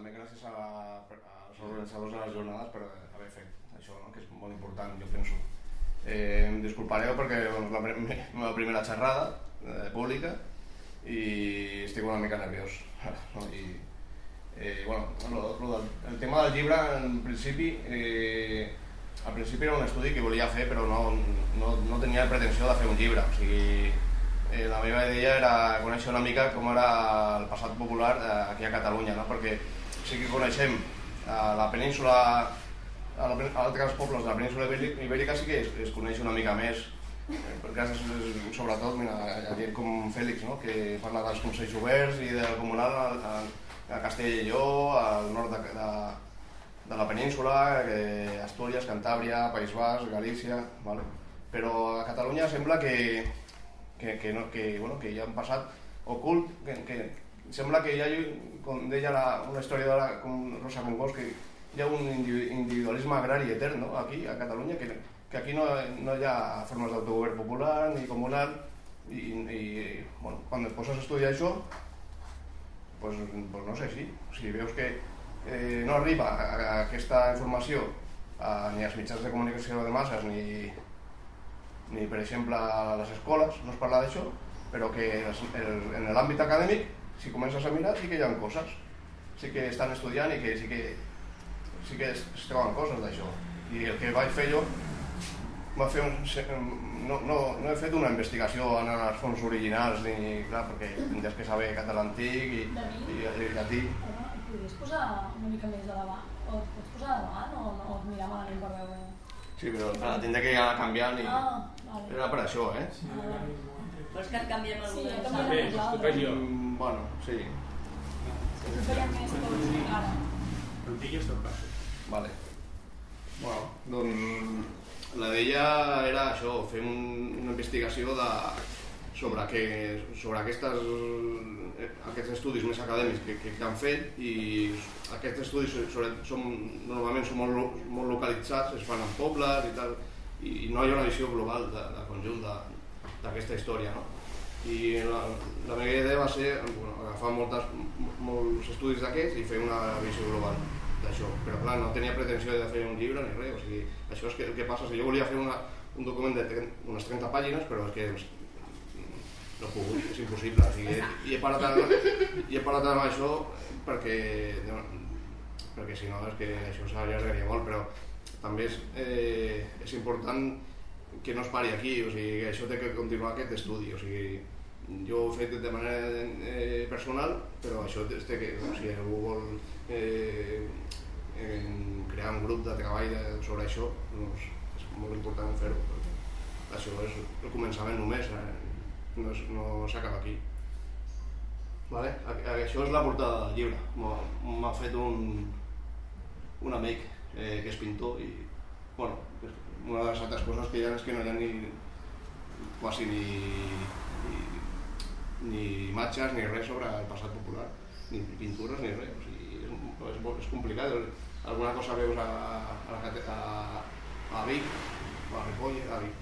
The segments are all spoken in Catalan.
també gràcies a, a, als organitzadors de les jornades per haver fet això, no? que és molt important, jo penso. Eh, em disculpareu perquè és la meva primera xerrada eh, pública i estic una mica nerviós. No? I, eh, bueno, lo, lo del, el tema del llibre, en principi, eh, al principi era un estudi que volia fer però no, no, no tenia pretensió de fer un llibre. O sigui, eh, la meva idea era conèixer una mica com era el passat popular eh, aquí a Catalunya, no? perquè sí que coneixem a la península, a, altres pobles de la península ibèrica sí que es, es coneix una mica més, eh, gràcies sobretot mira, a gent com Fèlix, no? que parla dels consells oberts i del comunal a, a, Castella i Lleó, al nord de, de, de la península, eh, Astúries, Cantàbria, País Basc, Galícia, vale? però a Catalunya sembla que, que, que, no, que, bueno, que ja han passat ocult, que, que sembla que hi ha, com deia la, una historiadora com Rosa Congost, que hi ha un individualisme agrari etern no? aquí a Catalunya, que, que aquí no, no hi ha formes d'autogovern popular ni comunal, i, i bueno, quan et poses a estudiar això, pues, pues no sé, sí. Si veus que eh, no arriba a, a aquesta informació a, ni als mitjans de comunicació de masses ni, ni per exemple a les escoles, no es parla d'això, però que el, en l'àmbit acadèmic, si comences a mirar, sí que hi ha coses. Sí que estan estudiant i que sí que, sí que es, es troben coses d'això. I el que vaig fer jo, va fer un, no, no, no he fet una investigació en els fons originals, ni, clar, perquè tindries que saber català antic i, i, i llatí. Podries posar una mica més de davant? O et pots posar de davant o, o et mirar malament per veure? Sí, però clar, tindré que anar canviant i... Ah, vale. Era per això, eh? Sí, vale. Vols que et canviem el Sí, model? canviem Sara? el model. Bé, escolta jo. Bueno, sí, ho faríem més tots ara. Em digues tot passo. vale. Bueno, doncs la d'ella era això, fer un, una investigació de, sobre, que, sobre aquestes, aquests estudis més acadèmics que, que, que han fet i aquests estudis sobre, són, normalment són molt, molt localitzats, es fan en pobles i tal, i, i no hi ha una visió global de, de conjunt de- d'aquesta història. No? I la, la meva idea va ser bueno, agafar moltes, molts estudis d'aquests i fer una visió global d'això. Però clar, no tenia pretensió de fer un llibre ni res, o sigui, això és que, el que passa és que jo volia fer una, un document de tre- unes 30 pàgines, però és que no he pogut, és impossible. O sigui, i, he parat amb, I he parat amb això perquè, perquè si no és que això s'allargaria molt, però també és, eh, és important que no es pari aquí, o sigui, que això té que continuar aquest estudi, o sigui, jo ho he fet de manera eh, personal, però això té que, o sigui, algú vol eh, crear un grup de treball sobre això, doncs és molt important fer-ho, perquè això és el començament només, eh? no, no s'acaba aquí. Vale? A- a- Això és la portada del llibre, m'ha fet un, un amic eh, que és pintor i, bueno, una de les altres coses que ha és que no hi ha ni, quasi ni, ni, ni imatges ni res sobre el passat popular, ni pintures ni res, o sigui, és, és, molt- és complicat. Alguna cosa veus a, a, la, a, a Vic, a Ripoll, a Vic,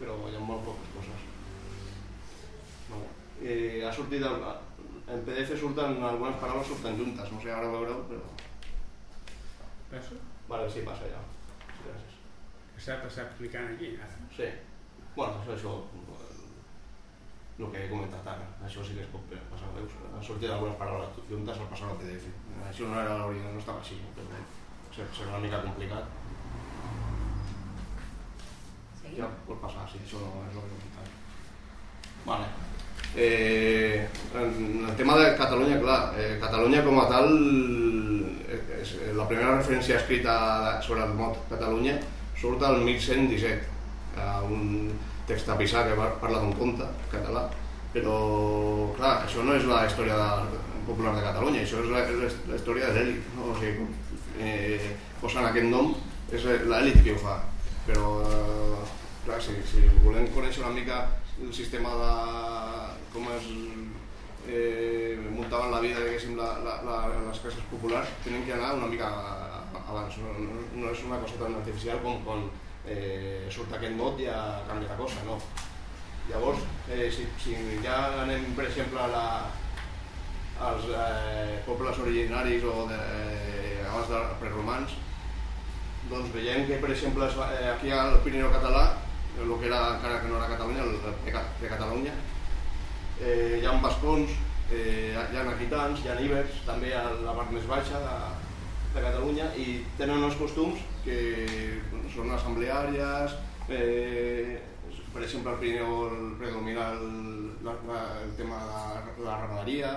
però hi ha molt poques coses. Eh, ha sortit, el, en PDF surten algunes paraules surten juntes, no sé, ara ho veureu, però... Passo? Vale, sí, passa ja. Sí. Està, està explicant aquí, ara. Sí. Bueno, això, això el que he comentat ara, això sí que es pot passar, veus? Han sortit algunes paraules juntes al passar al PDF. Això no era l'original, no estava així, però ser- serà una mica complicat. Seguim? Ja pot passar, sí, això no és el que he comentat. Vale. Eh, en el tema de Catalunya, clar, eh, Catalunya com a tal, eh, és, la primera referència escrita sobre el mot Catalunya surt al 1117, a un text de Pissar que parla d'un conte català, però clar, això no és la història de, popular de Catalunya, això és la, és la història de l'elit, no? o sigui, eh, posant aquest nom és l'elit que ho fa, però eh, clar, si, si volem conèixer una mica el sistema de com es eh, muntaven la vida, diguéssim, la, la, la, les classes populars, tenen que anar una mica abans, no, no, és una cosa tan artificial com quan eh, surt aquest mot ja canvia la cosa, no. Llavors, eh, si, si ja anem, per exemple, a, la, als eh, pobles originaris o de, eh, abans de preromans, doncs veiem que, per exemple, eh, aquí al Pirineu català, el que era encara que no era Catalunya, el de, de Catalunya, eh, hi ha bascons, eh, hi ha aquitans, hi ha ibers, també a la part més baixa de, de Catalunya, i tenen uns costums que són assembleàries, eh, per exemple, al Pirineu el- predomina el, la, la, el tema de la, la ramaderia,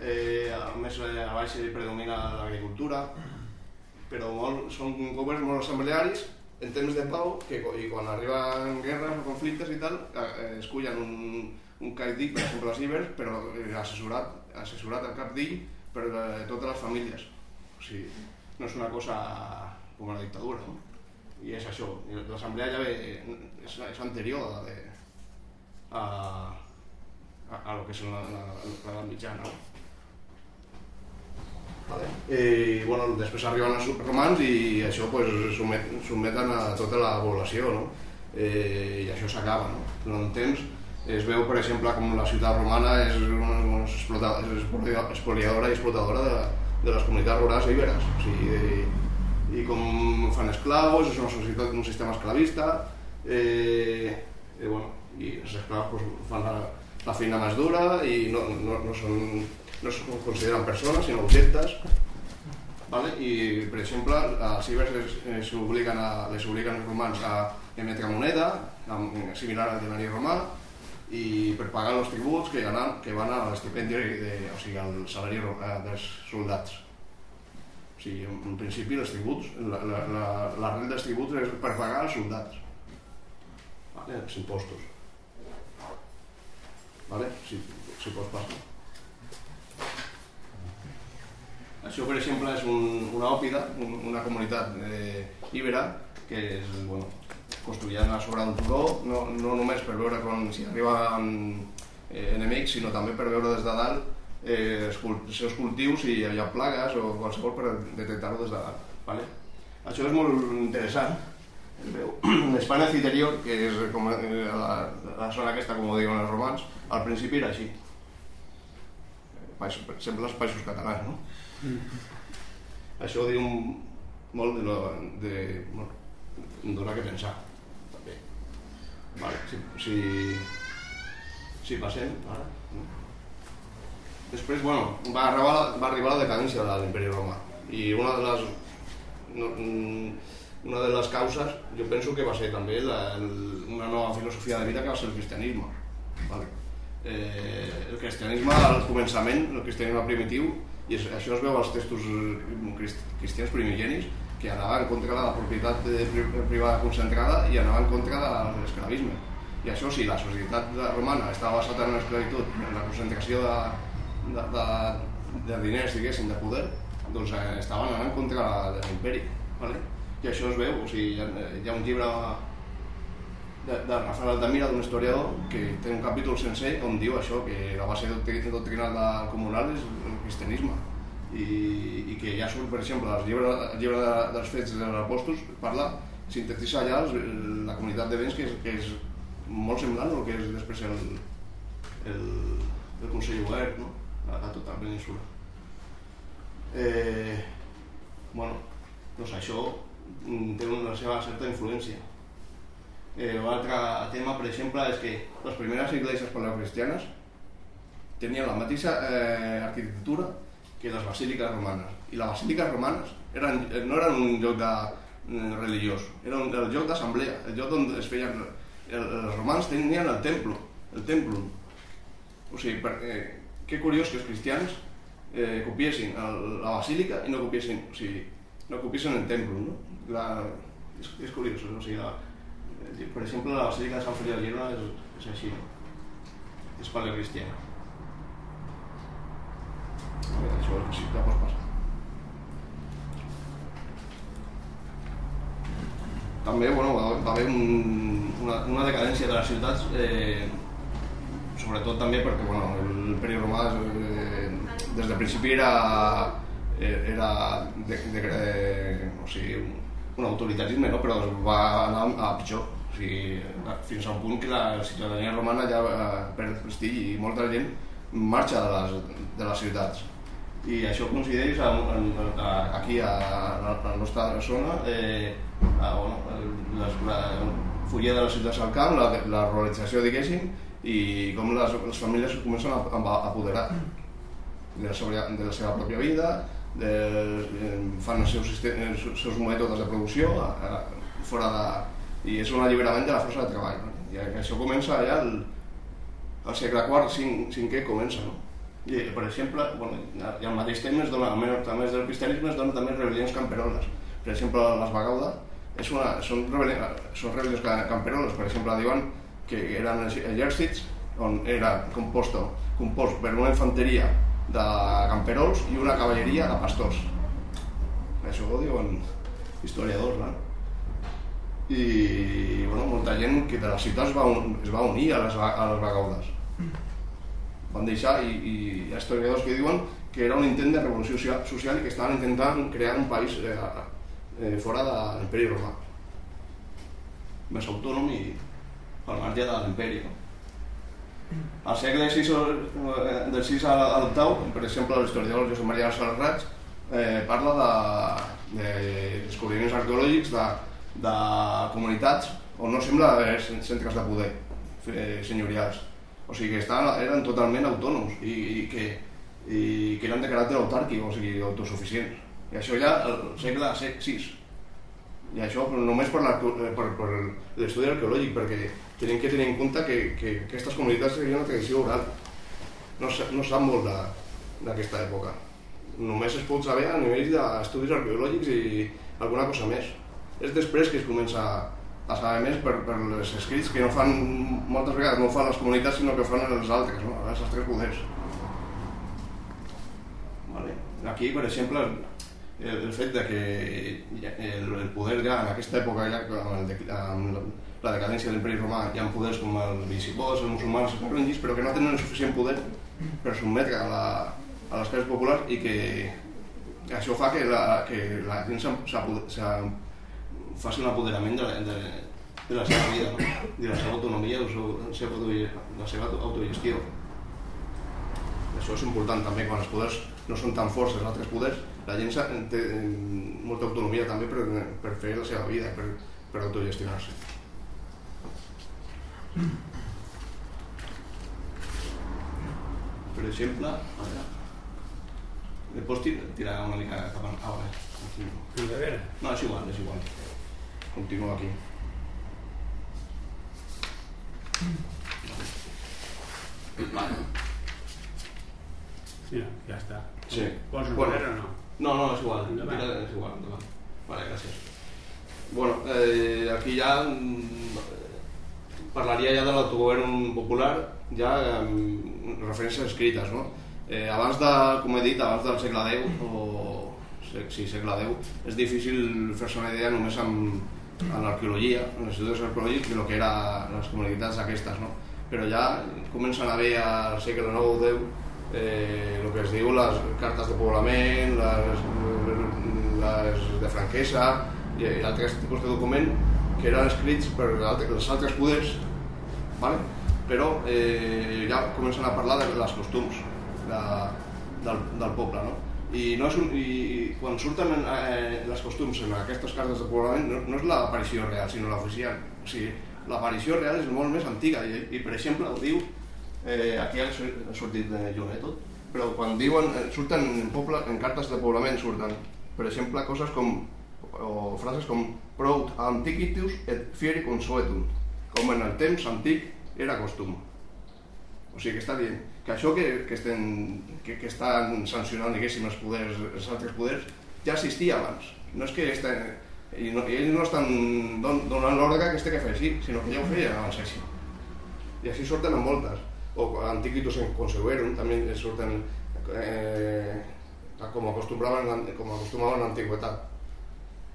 eh, a més eh, a baix predomina l'agricultura, però molt, són governs molt assemblearis en temps de pau que, i quan arriben guerres o conflictes i tal eh, escullen un, un caidí, per exemple els ibers, però eh, assessorat, assessorat al cap d'ell per eh, totes les famílies. O sigui, no és una cosa com la dictadura, no? I és això, l'assemblea ja ve, és, és anterior a, la de, a, a, a lo que és la, la, l'edat mitjana. No? Vale. I bueno, després arriben els romans i això pues, somet, someten a tota la població, no? Eh, I això s'acaba, no? Durant un temps es veu, per exemple, com la ciutat romana és, una, una és expolia- expoliadora i explotadora de, de les comunitats rurals iberes. O sigui, i, fan esclaus, és una un sistema esclavista, eh, i, bueno, i els esclaus pues, fan la, la feina més dura i no, no, no, són, no es consideren persones, sinó objectes. ¿vale? I, per exemple, als ibers es, a, les obliguen els romans a emetre moneda, amb- similar al denari romà, i per pagar els tributs que, anan, que van a l'estipendi, o sigui, al salari eh, dels soldats. O sigui, en, en principi, els tributs, la, la, la, la renda dels tributs és per pagar els soldats. Vale? Els impostos. Vale? Si, si pots passar. Això, per exemple, és un, una òpida, un, una comunitat eh, ibera, que és, bueno, construïen a sobre d'un turó, no, no només per veure quan, si arriben eh, enemics, sinó també per veure des de dalt eh, els, seus cultius i hi ha plagues o qualsevol per detectar-ho des de dalt. Vale? Això és molt interessant. L'Espanya Citerior, que és com eh, la, la zona aquesta, com ho diuen els romans, al principi era així. Per exemple, els països catalans, no? Això diu molt de, lo, de bueno, dona que pensar, també. Vale, si, si, si passem, ara. Després, bueno, va arribar, va arribar la decadència de l'imperi romà i una de les no, mm, una de les causes jo penso que va ser també la, una nova filosofia de vida que va ser el cristianisme. Vale? Eh, el cristianisme al començament, el cristianisme primitiu, i això es veu als textos crist, cristians primigenis, que anava en contra de la propietat pri- privada concentrada i anava en contra de l'esclavisme. I això sí, la societat romana estava basada en l'esclavitud, en la concentració de, de, de, de diners, diguéssim, de poder, doncs eh, estaven anant contra l'imperi. Vale? I això es veu, o sigui, hi ha, un llibre de, de Rafael Altamira, d'un historiador, que té un capítol sencer on diu això, que la base doctri- doctrinal del comunal és el cristianisme. I, i que ja surt, per exemple, el llibre, el llibre de, dels fets dels apòstols, parla, sintetitza allà els, la comunitat de béns que és, que és molt semblant al que és després el, el, el Consell Obert, no? a, a tota la península. Eh, bueno, doncs això mm, té una seva certa influència. Eh, un altre tema, per exemple, és que les primeres iglesias paleocristianes tenien la mateixa eh, arquitectura que les basíliques romanes. I les basíliques romanes eren, no eren un lloc de, eh, religiós, era un, el lloc d'assemblea, el lloc on es feien... El, els romans tenien el templo, el templum. O sigui, per, eh, que curiós que els cristians eh, copiessin el, la basílica i no copiessin, o sigui, no copiessin el templum, no? La, és, és curiós, o sigui, la, eh, per exemple, la basílica de Sant Feliu de Girona és, és així, és paleocristiana. Això és ja pots passar. També, bueno, va haver un, una, una decadència de les ciutats, eh, sobretot també perquè, bueno, l'imperi romà eh, des del principi era, eh, era de, de, de, o sigui, un autoritarisme, no? però va anar a pitjor. O sigui, fins a un punt que la ciutadania romana ja eh, perd prestigi i molta gent marxa de les, de les ciutats. I això coincideix a, a, a, aquí a, a, la nostra zona, eh, a, bueno, les, la fugida de les ciutats al camp, la, la ruralització, diguéssim, i com les, les famílies comencen a, a apoderar de la, seva, de la seva pròpia vida, de, fan els seus, els seus mètodes de producció a, a, fora de, i és un alliberament de la força de treball. No? I això comença ja al, al segle IV, V, V comença. No? I, per exemple, bueno, i al mateix temps es dona, a més, a més del cristianisme es dona també rebel·lions camperoles. Per exemple, les Bagauda és una, són, rebel·lions, són rebel·lions ca- camperoles, per exemple, diuen que eren exèrcits on era composto, compost per una infanteria de camperols i una cavalleria de pastors. Això ho diuen historiadors, no? I bueno, molta gent que de la ciutat es va, un, es va unir a les, a les Bagaudes. Van deixar, i, i hi ha historiadors que diuen que era un intent de revolució social, i que estaven intentant crear un país eh, eh, fora de l'imperi romà. Més autònom i al marge de l'imperi. No? Al segle VI, eh, del 6 al octau, per exemple, l'historiador Josep Maria Salrats eh, parla de, de descobriments arqueològics de, de comunitats on no sembla haver cen- centres de poder eh, senyorials. O sigui que estaven, eren totalment autònoms i, i, que, i que eren de caràcter autàrquic, o sigui, autosuficients. I això ja al segle VI. I això només per l'estudi arqueològic, perquè tenim que tenir en compte que, que aquestes comunitats tenien una tradició oral. No, no sap molt d'aquesta època. Només es pot saber a nivell d'estudis arqueològics i alguna cosa més. És després que es comença a saber més per, per els escrits que no fan, moltes vegades no fan les comunitats sinó que fan els altres, no? els altres poders. Vale. Aquí, per exemple, el, el fet de que el, el poder ja en aquesta època, ja, amb, el, amb la- decadència de l'imperi romà, hi ha poders com els visigots, els musulmans, els carolingis, però que no tenen el suficient poder per sotmetre a, la, a les classes populars i que això fa que la, que la gent s'ha- faci un apoderament de, de, de la seva vida, de la seva autonomia, de la seva, auto- la seva autogestió. Això és important també, quan els poders no són tan forts els altres poders, la gent té eh, molta autonomia també per, per fer la seva vida, per, per autogestionar-se. Per exemple, a pots tir- tirar una mica cap a... Ah. Endarrere. No, és igual, és igual. Continuo aquí. Vale. Mira, ja està. Sí. Vols Bueno. endarrere o no? No, no, és igual. Endavant. Mira, és igual, endavant. Vale, gràcies. Bueno, eh, aquí ja mm, parlaria ja de l'autogovern popular, ja amb referències escrites, no? Eh, abans de, com he dit, abans del segle X, o sí, segle X, és difícil fer-se una idea només amb, amb l'arqueologia, en els estudis arqueològics, de lo que eren les comunitats aquestes, no? Però ja comencen a haver al segle IX o X eh, el que es diu les cartes de poblament, les, les de franquesa i, i altres tipus de document que eren escrits per els altres poders, vale? però eh, ja comencen a parlar de les costums de, del, del poble. No? I, no és un, i quan surten eh, les costums en aquestes cartes de poblament no, no és l'aparició real, sinó l'oficial. O sigui, l'aparició real és molt més antiga i, i per exemple, ho diu eh, aquí ha sortit de lluny eh, tot, però quan diuen, eh, surten en, poble, en cartes de poblament, surten, per exemple, coses com, o frases com Prout antiquitus et fieri consuetum, com en el temps antic era costum. O sigui que està dient que això que, que, estem, que, que estan sancionant, diguéssim, els, poders, els altres poders, ja existia abans. No és que estem, i, no, ells no estan don, donant l'ordre que este que fer així, sinó que ja ho feien abans així. I així surten en moltes. O Antiquitus en Conseguerum també surten eh, com acostumbraven, com acostumaven en l'antiguitat.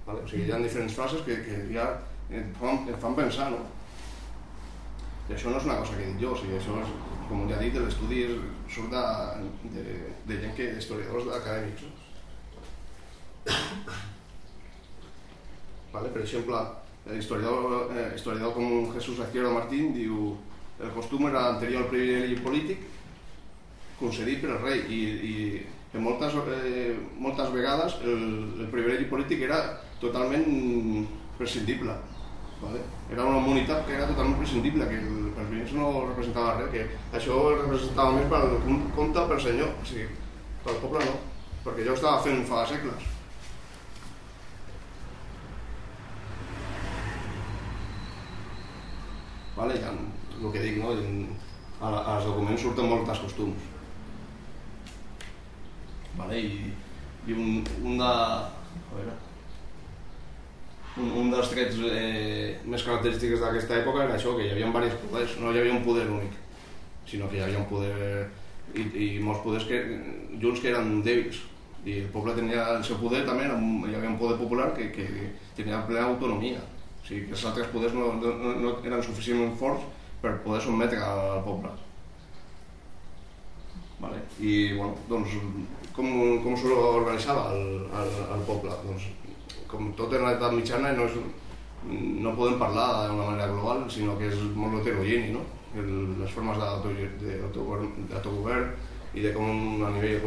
Vale? O sigui, hi ha diferents frases que, que ja et fan, et fan pensar, no? I això no és una cosa que dit jo, o sigui, això és, com ja dit, l'estudi surt de, de, de gent que, historiadors acadèmics. Vale? Per exemple, l'historiador eh, historiador com Jesús Azquierdo Martín diu el costum era anterior al privilegi polític concedit per el rei i, i que moltes, eh, moltes vegades el, el privilegi polític era totalment prescindible. Vale? Era una comunitat que era totalment prescindible, que el, els veïns no representava res, que això representava més pel compte pel senyor, o sigui, pel poble no, perquè ja ho estava fent fa segles. Vale? Ja, el que dic, no? a, als documents surten moltes costums. Vale? I, i un, un de... A veure, un, un dels trets eh, més característics d'aquesta època era això, que hi havia diversos poders, no hi havia un poder únic, sinó que hi havia un poder i, i molts poders que, junts que eren dèbils i el poble tenia el seu poder també, hi havia un poder popular que, que tenia plena autonomia o sigui que els altres poders no, no, no eren suficientment forts per poder sotmetre al poble vale? i bueno, doncs com, com s'organitzava el, el, el poble? Doncs, com tot en l'edat mitjana no, és, no podem parlar d'una manera global, sinó que és molt heterogeni, no? El, les formes d'autogovern i de com a nivell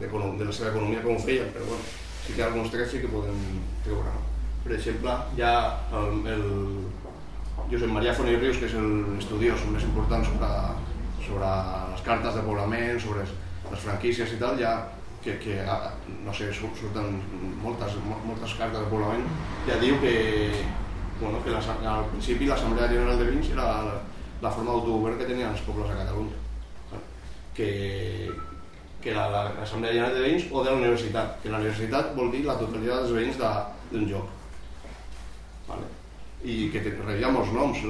de, de la seva economia com ho feien, però bueno, sí que hi ha alguns trets que podem treure. No? Per exemple, hi ha el, el Josep Maria Font i Rius, que és l'estudiós més important sobre, sobre les cartes de poblament, sobre les franquícies i tal, ja que, que no sé, surten moltes, moltes cartes de poblament, ja diu que, bueno, que al principi l'Assemblea General de Veïns era la, la forma d'autogovern que tenien els pobles a Catalunya. Que, que l'Assemblea General de Veïns o de la universitat, que la universitat vol dir la totalitat dels veïns d'un lloc. Vale? I que rebia molts noms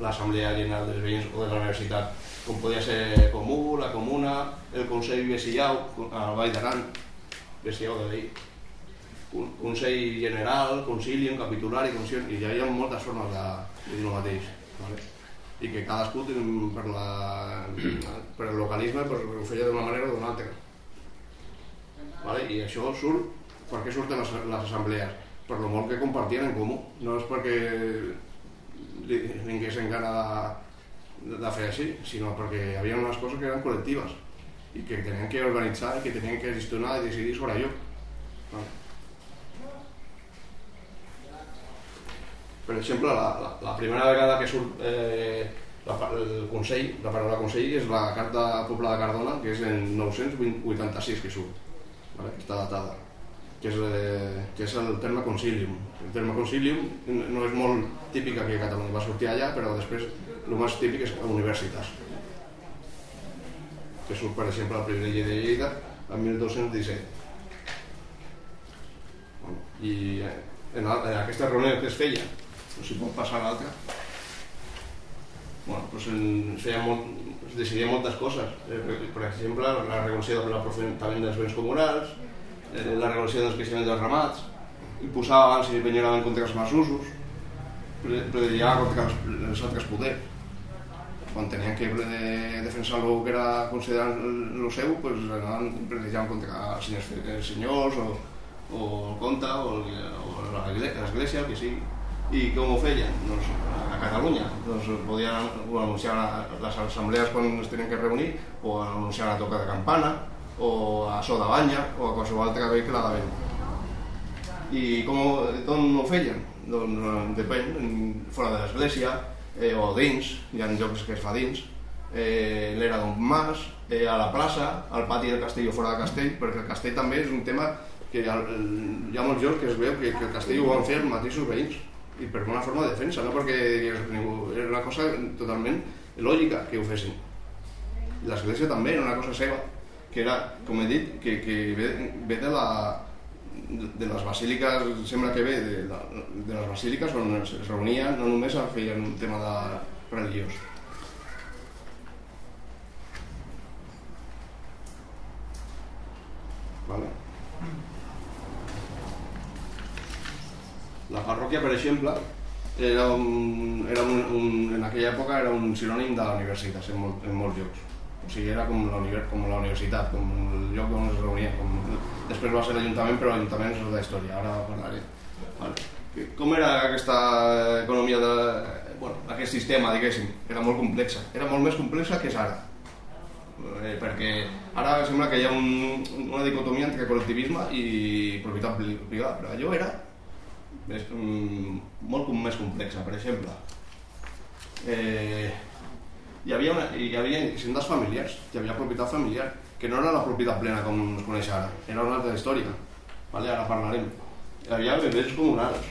l'Assemblea la, General dels Veïns o de la universitat com podia ser Comú, la Comuna, el Consell Vesillau, a Vall d'Aran, Vesillau de Veí, Consell General, Concilium, Capitulari, Concilium, i hi ha moltes formes de, de dir el mateix. Vale? I que cadascú per, la, per el localisme pues, ho feia d'una manera o d'una altra. Vale? I això surt, per què surten les, les assemblees? Per lo molt que compartien en comú, no és perquè vinguessin gana de, fer així, sinó perquè hi havia unes coses que eren col·lectives i que tenien que organitzar i que tenien que gestionar i decidir sobre allò. Per exemple, la, la, la primera vegada que surt eh, la, el Consell, la paraula Consell és la Carta Poble de Cardona, que és en 986 que surt, vale? que està datada, que és, eh, que és el terme concilium. El terme concilium no és molt típica que Catalunya va sortir allà, però després el més típic és universitats que surt per exemple la primera llei de Lleida en 1217 i en, en aquesta reunió que es feia no si pot passar l'altra bueno, doncs es, feia molt, es decidia moltes coses. Eh, per exemple la regulació de l'aprofitament dels béns comunals eh, la regulació del creixement dels ramats imposava abans i venien contra els masusos predeia contra els, els altres poders quan tenien que defensar el que era considerat el seu, pues, anaven plantejant contra senyors, eh, senyors o, o el comte o, o l'església, el que sigui. I com ho feien? Doncs a Catalunya. Doncs podien ho anunciar les assemblees quan es tenien que reunir, o anunciar la toca de campana, o a so de banya, o a qualsevol altre vehicle de vent. I com, on ho feien? Doncs eh, depèn, fora de l'església, eh, o dins, hi ha jocs que es fa dins, eh, l'era d'un mas, eh, a la plaça, al pati del castell o fora del castell, perquè el castell també és un tema que hi ha, hi ha molts jocs que es veu que, que el castell ho van fer els mateixos veïns i per una forma de defensa, no perquè ningú, era una cosa totalment lògica que ho fessin. L'església també era una cosa seva, que era, com he dit, que, que ve, ve de la, de les basíliques, sembla que ve de, de, de les basíliques on es, es reunien, no només feien un tema de religiós. Vale. La parròquia, per exemple, era un, era un, un, en aquella època era un sinònim de la universitat en, molt, en molts llocs o sigui, era com la, com la universitat, com el lloc on es reunia. Com... Després va ser l'Ajuntament, però l'Ajuntament és la història, ara parlaré. Vale. Com era aquesta economia, de, bueno, aquest sistema, diguéssim? Era molt complexa, era molt més complexa que és ara. eh, perquè ara sembla que hi ha un, una dicotomia entre col·lectivisme i propietat pri- privada, però allò era és, um, molt més complexa, per exemple. Eh, hi havia, una, hi havia hisendes familiars, hi havia propietat familiar, que no era la propietat plena com es coneix ara, era una altra història, vale? ara parlarem. Hi havia bebès comunals,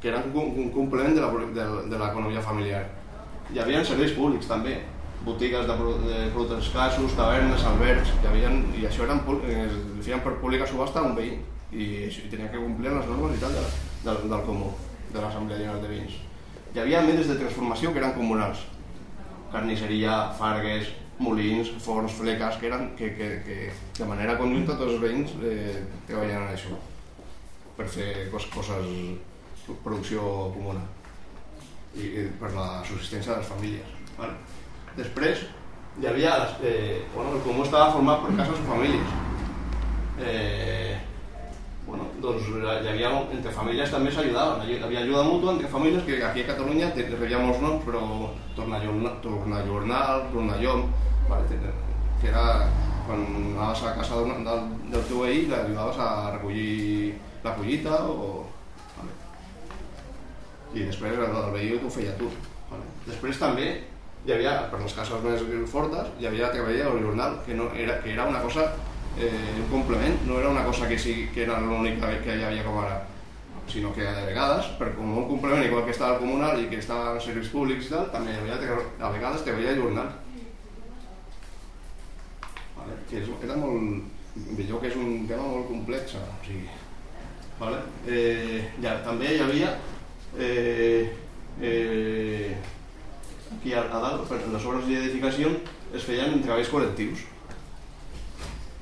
que eren un, un complement de de, de l'economia familiar. Hi havia serveis públics també, botigues de, de productes escassos, tavernes, albergs, hi havia, i això eren, eh, es feien per pública subhasta un veí i, i tenia que complir les normes i tal de, del, del comú, de l'Assemblea General de Veïns. Hi havia medis de transformació que eren comunals, carnisseria, fargues, molins, forns, fleques, que eren que, que, que de manera conjunta tots els veïns eh, treballaven en això per fer cos, coses, producció comuna i, i per la subsistència de les famílies. Vale? Després hi havia, les, eh, bueno, el comú estava format per cases o famílies. Eh, bueno, doncs hi havia, entre famílies també s'ajudaven, hi havia ajuda mútua entre famílies que aquí a Catalunya rebia molts noms, però Tornallornal, Tornallornal, Tornallom, vale, te- que era quan anaves a casa del, del teu veí l'ajudaves a recollir la collita o... Vale. I després el, veí t'ho feia tu. Vale. Després també hi havia, per les cases més fortes, hi havia que veia el jornal, que, no, era, que era una cosa, eh, un complement, no era una cosa que, sí, que era l'únic que hi havia com ara, sinó que de vegades, per com un complement igual que estava el comunal i que estava en serveis públics i tal, també hi havia, a vegades te veia jornal. Vale? Que és, era molt, jo que és un tema molt complex, o sigui, vale? eh, ja, també hi havia eh, eh, aquí a, a dalt, per les obres d'edificació es feien treballs col·lectius.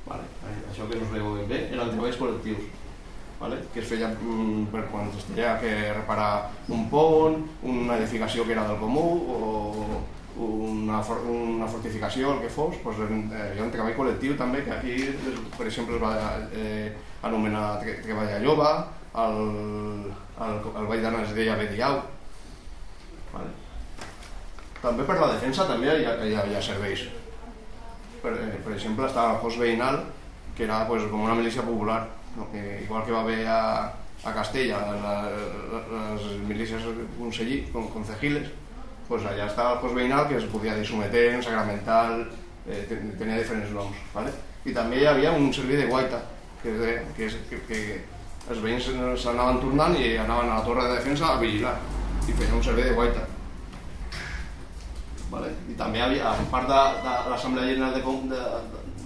Vale? Això que no es veu ben bé eren treballs col·lectius. Vale? que es feia mm, per quan es tenia que reparar un pont, una edificació que era del comú o una, for una fortificació, el que fos, doncs, eh, hi ha un treball col·lectiu també que aquí, per exemple, es va eh, anomenar tre- treball a jove, el, el, el Vall d'Anna es deia Bediau. Vale? També per la defensa també hi, ha- hi havia serveis. Per, eh, per exemple, estava que era pues, com una milícia popular, no? que, igual que va haver a, a Castella la, la, consellí, con, concejiles, pues allà estava el cos veïnal que es podia dir sometent, sacramental, eh, ten- tenia diferents noms. ¿vale? I també hi havia un servei de guaita, que, deia- que, que, que els veïns s'anaven tornant i anaven a la torre de defensa a vigilar i feien un servei de guaita. Vale? I també havia, a part de, de l'Assemblea General de, de,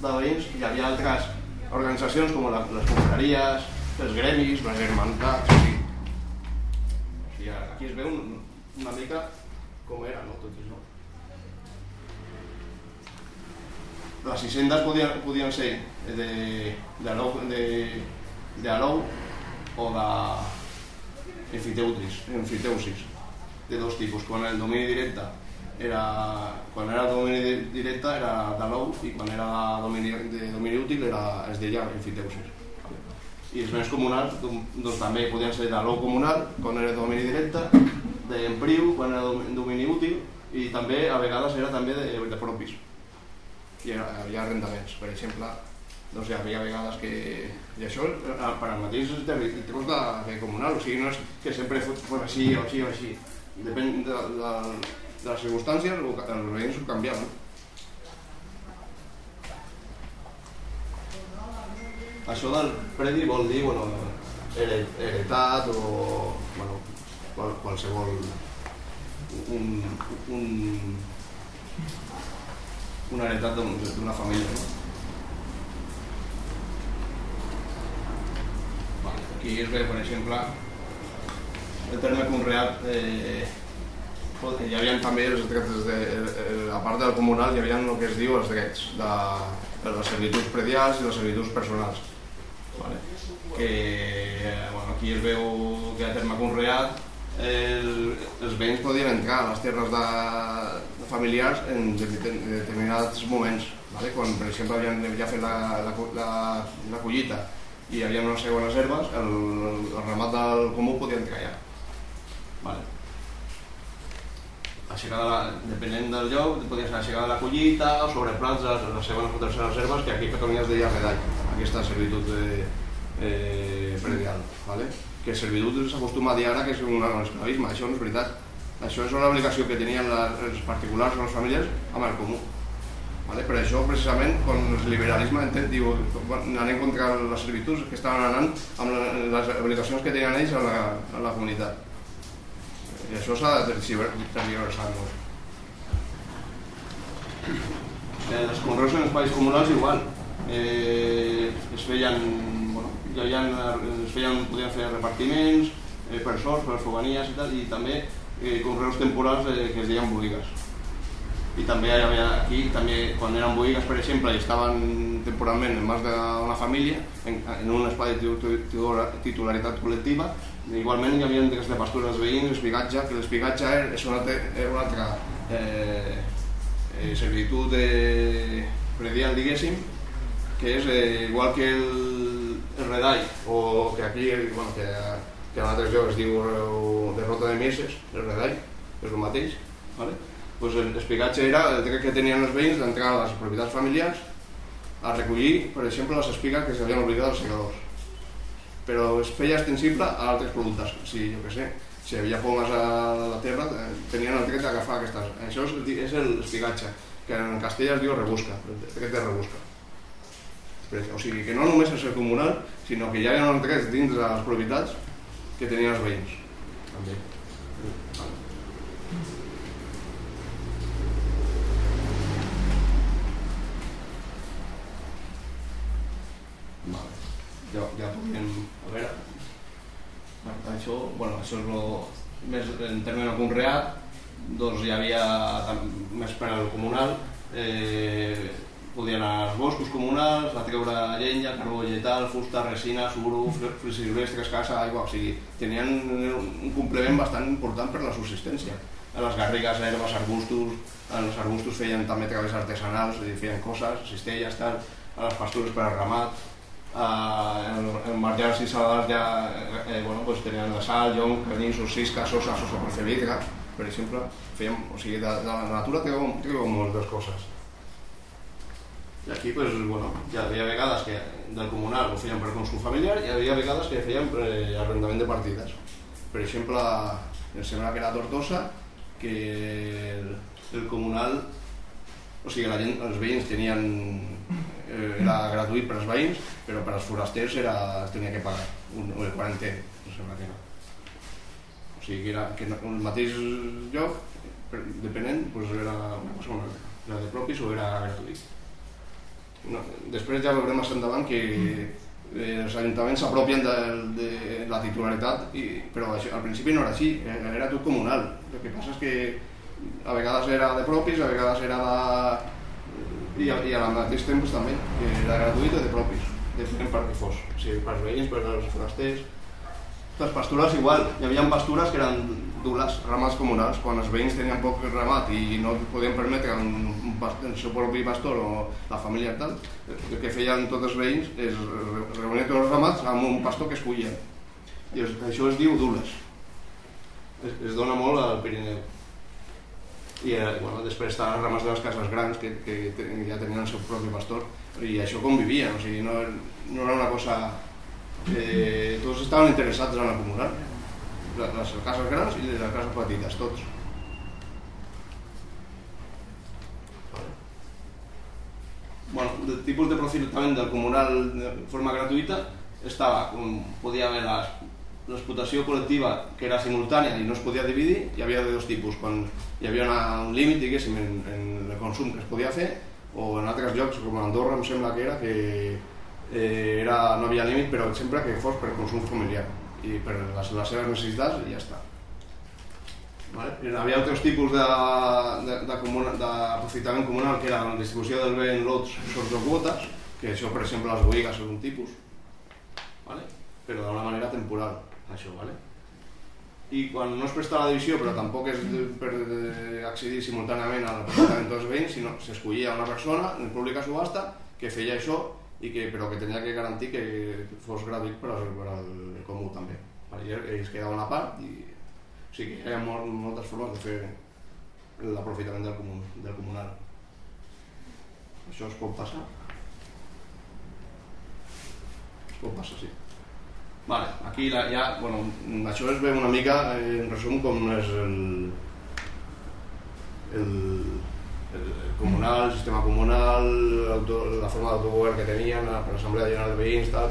de, Veïns, hi havia altres organitzacions com la, les confraries, els gremis, les germantats, o sigui, sigui, aquí es veu un, una mica com era, no? Tot això. Les hisendes podien, podien ser de, de, alou, de, de alou o de enfiteutis, enfiteusis, de dos tipus. Quan el domini directe era, quan era domini di- directe era d'alou i quan era domini, de domini útil era, es deia enfiteusis. I els béns comunals doncs, també podien ser d'alou comunal quan era domini directe, d'empriu quan era dom- domini útil i també a vegades era també de, de propis hi ha, hi ha arrendaments, per exemple, doncs hi havia vegades que... I això eh, per al mateix territori de, de comunal, o sigui, no és que sempre fos així o així o així. Depèn de, de, de les circumstàncies, el- els veïns ho canviaven. Això del predi vol dir, bueno, here- heretat o, bueno, qual, qualsevol un, un, una heretat d'un- d'una família. No? Aquí es ve, per exemple, el terme conreat, eh, pot- hi havia també els drets, de, eh, a part del comunal, hi havia el que es diu els drets de, de les servituds predials i les servituds personals. Vale? Que eh, bueno, aquí es veu que a terme conreat el, els veïns podien entrar a les terres de, de familiars en de, de, de determinats moments. Vale? Quan, per exemple, havien ja fet la, la, la, la collita i hi havia unes segones herbes, el, el ramat del comú podia entrar allà. Vale. Aixecar de la, depenent del lloc, podia ser aixecar de la collita o sobre plats de les segones o terceres herbes, que aquí a Catalunya es deia redall, aquesta servitud de, eh, predial. ¿vale? Que servitud s'acostuma a dir ara que és un esclavisme, això no és veritat. Això és una obligació que tenien les, els particulars o les famílies amb el comú. Vale? Per això, precisament, quan el liberalisme entén, diu, anem contra les servituds que estaven anant amb les obligacions que tenien ells a la, a la comunitat. I això s'ha de tergiversar molt. Eh, els conreus en espais comunals igual. Eh, es feien, bueno, hi havia, es feien, podien fer repartiments, eh, per sorts, per fogonies i tal, i també eh, conreus temporals eh, que es deien boigues i també hi havia aquí, també quan eren boigues per exemple i estaven temporalment en mans d'una família en, en un espai de titu- titu- titularitat col·lectiva igualment hi havia aquestes pastures de veïns, espigatge, que l'espigatge és una, era una altra eh, eh, servitud de predial diguéssim que és eh, igual que el, el redall o que aquí, bueno, que, que en altres llocs es diu eh, derrota de meses, el redall, és el mateix, ¿vale? pues el era el dret que tenien els veïns d'entrar a les propietats familiars a recollir, per exemple, les espigues que s'havien oblidat als segadors. Però es feia extensible a altres productes. Si, jo què sé, si havia pomes a la terra, eh, tenien el dret d'agafar aquestes. Això és, és l'espigatge, que en castellà es diu rebusca, el dret de rebusca. O sigui, que no només és el comunal, sinó que hi ha uns drets dins de les propietats que tenien els veïns. També. Vale. Vale. Ja, ja podríem... A veure... Això, bueno, això és lo, més en termes de conreat, doncs hi havia més per al comunal, eh, podien anar als boscos comunals, a treure llenya, carbó vegetal, fusta, resina, suro, fruits silvestres, aigua, o sigui, tenien un complement bastant important per la subsistència. A les garrigues, herbes, arbustos, els arbustos feien també treballs artesanals, feien coses, cistelles, tal, a les pastures per al ramat, Uh, en, marjars i salades ja eh, bueno, pues tenien la sal, llong, carnissos, cisca, sosa, sosa per fer vidre, per exemple. Fèiem, o sigui, de, de la natura treu, treu moltes coses. I aquí, pues, bueno, hi havia vegades que del comunal ho feien per consum familiar i hi havia vegades que feien per eh, arrendament de partides. Per exemple, em sembla que era Tortosa, que el, el comunal, o sigui, la gent, els veïns tenien eh, era gratuït per als veïns, però per als forasters era, es tenia que pagar un, un quarantè, em sembla que era. O sigui que era que no- el mateix lloc, depenent, doncs era una cosa o. Era de propis o era gratuït. No, després ja veurem més endavant que eh, els ajuntaments s'apropien de, de la titularitat, i, però això, al principi no era així, eh, era tot comunal. El que passa és que a vegades era de propis, a vegades era de, i, i al mateix temps també, que era gratuït o de propis, per què fos, o sigui, per als veïns, per als forasters. Les pastures igual, hi havia pastures que eren dules, ramats comunals, quan els veïns tenien poc ramat i no podien permetre un, un past- el seu propi pastor o la família tal, el que feien tots els veïns és re- reunir tots els ramats amb un pastor que escollien. I es, això es diu dules. Es, es dona molt al Pirineu i eh, bueno, després estaven els ramats de les cases grans que, que ja tenien el seu propi pastor i això convivien, o sigui, no, no era una cosa... Eh, tots estaven interessats en acumular les, cases grans i les cases petites, tots. Bueno, del tipus de profilament del comunal de forma gratuïta estava, com podia haver l'explotació col·lectiva que era simultània i no es podia dividir, hi havia de dos tipus, quan hi havia una, un límit, diguéssim, en, en el consum que es podia fer, o en altres llocs, com a Andorra em sembla que era, que eh, era, no havia límit, però sempre que fos per consum familiar i per les, les seves necessitats i ja està. Vale? Hi havia altres tipus de, comuna, d'aprofitament comunal que era la distribució del bé en lots o quotes, que això per exemple les boigues és un tipus, vale? però d'una manera temporal, això, vale? I quan no es presta la divisió, però tampoc és per accedir simultàniament al l'aprofitament dels veïns, sinó s'escollia una persona en pública subhasta que feia això i que, però que tenia que garantir que fos gratuït per al, per al comú també. Vale? I ells quedaven a part i o sigui que hi ha molt, moltes formes de fer l'aprofitament del, comun, del comunal. Això es pot passar? Es pot passar, sí. Vale, aquí la, ja, bueno, això es veu una mica, eh, en resum, com és el, el, el comunal, el sistema comunal, la forma d'autogovern que tenien, l'Assemblea General de Veïns, tal.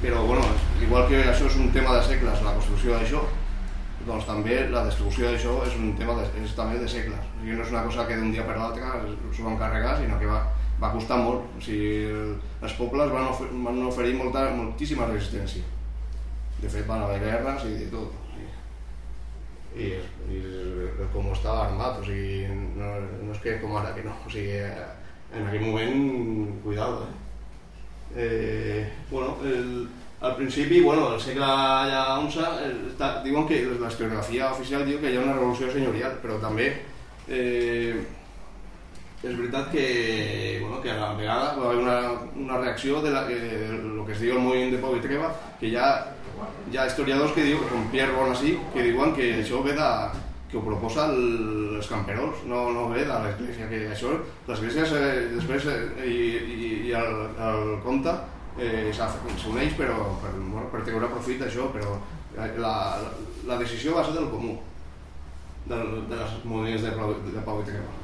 Però, bueno, igual que això és un tema de segles, la construcció d'això, doncs també la distribució d'això és un tema de, és també de segles. O sigui, no és una cosa que d'un dia per l'altre s'ho van carregar, sinó que va, va costar molt. O sigui, el- els pobles van, ofer, van oferir molta, moltíssima resistència. De fet, van haver guerres i de tot. I, i, com estava armat, o sigui, no, no és que com ara que no, o sigui, en aquell moment, cuidado, eh? eh bueno, el, al principi, bueno, al segle ja està, diuen que la historiografia oficial diu que hi ha una revolució senyorial, però també eh, és veritat que, bueno, que a la vegada va haver una, una reacció de la, eh, el que es diu el moviment de Pau i Treva, que ha, hi ha historiadors que diuen, com Pierre Bonasí, que diuen que això ve de, que ho proposa el, els camperols, no, no ve de l'església, que això l'església eh, després eh, i, i, i el, el comte eh, s'uneix per, bueno, per treure profit d'això, però la, la, la decisió va ser del comú, del, de les moviments de, de Pau i Treva.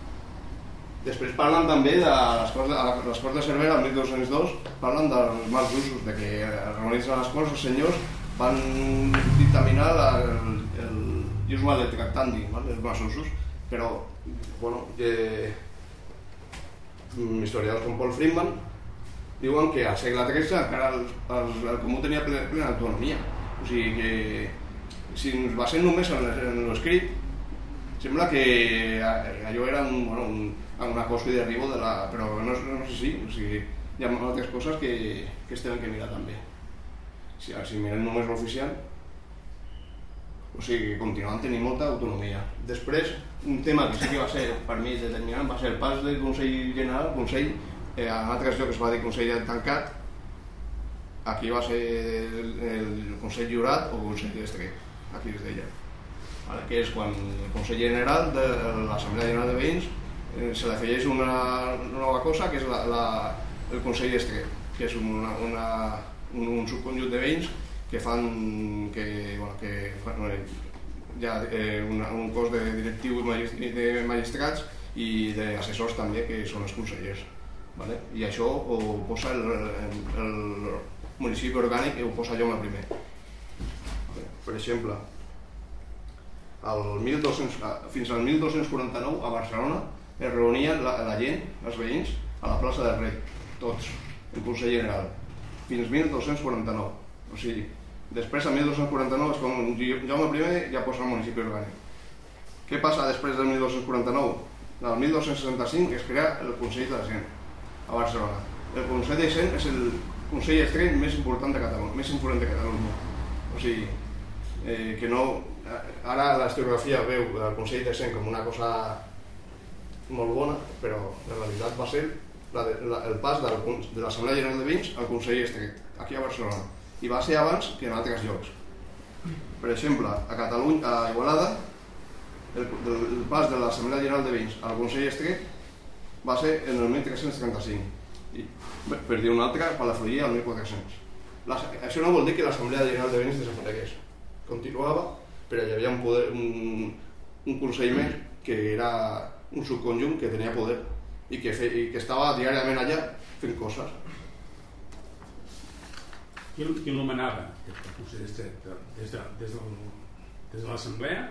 Després parlen també de les Corts de, les Corts de Cervera, el 1202, parlen dels mals usos, de que reunits a les Corts els senyors van dictaminar la, el, el male tractandi, ¿vale? els mals usos, però, bueno, eh, historiadors com Paul Friedman diuen que al segle XIII encara el, el, el comú tenia plena, autonomia. O sigui que si ens basem només en, l'escrit, sembla que allò era un, bueno, un, una cosa de arribo de la... però no, no és així, o sigui, hi ha altres coses que, que es tenen que mirar també. Si, si mirem només l'oficial, o sigui, que continuen tenint molta autonomia. Després, un tema que sí que va ser per mi determinant va ser el pas del Consell General, Consell, eh, en altres llocs es va dir Consell tancat, aquí va ser el, el Consell Lliurat o Consell Estret, aquí es deia vale? que és quan el Consell General de l'Assemblea General de Veïns eh, se li afegeix una nova cosa que és la, la, el Consell Estret, que és una, una, un, un subconjunt de veïns que fan que, bueno, que fan, eh, hi ha eh, una, un cos de directiu i magis- i de magistrats i d'assessors també que són els consellers vale? i això ho posa el, el, municipi orgànic i ho posa allò en el primer per exemple el 1200, a- fins al 1249 a Barcelona es reunien la, la gent, els veïns, a la plaça del Rei, tots, el Consell General, fins 1249. O sigui, després, a 1249, és quan Jaume I ja posa el municipi orgànic. Què passa després del 1249? El 1265 es crea el Consell de la Gent, a Barcelona. El Consell de Gent és el Consell Estret més important de Catalunya, més influent de Catalunya. O sigui, eh, que no... Ara la historiografia veu el Consell de Cent com una cosa molt bona, però la realitat va ser la de, la, el pas con- de l'Assemblea General de Veïns al Consell Estret, aquí a Barcelona. I va ser abans que en altres llocs. Per exemple, a Catalunya, a Igualada, el, el, el pas de l'Assemblea General de Veïns al Consell Estret va ser en el 1335. I, per dir una altra, Palafrugell al 1400. La, això no vol dir que l'Assemblea General de Veïns desaparegués. Continuava, però hi havia un, poder, un, un consell més que era un subconjunt que tenia poder i que, fe, i que estava diàriament allà fent coses. Qui, qui el nomenava aquest Consell d'Estret? Des de, des del, des de l'Assemblea?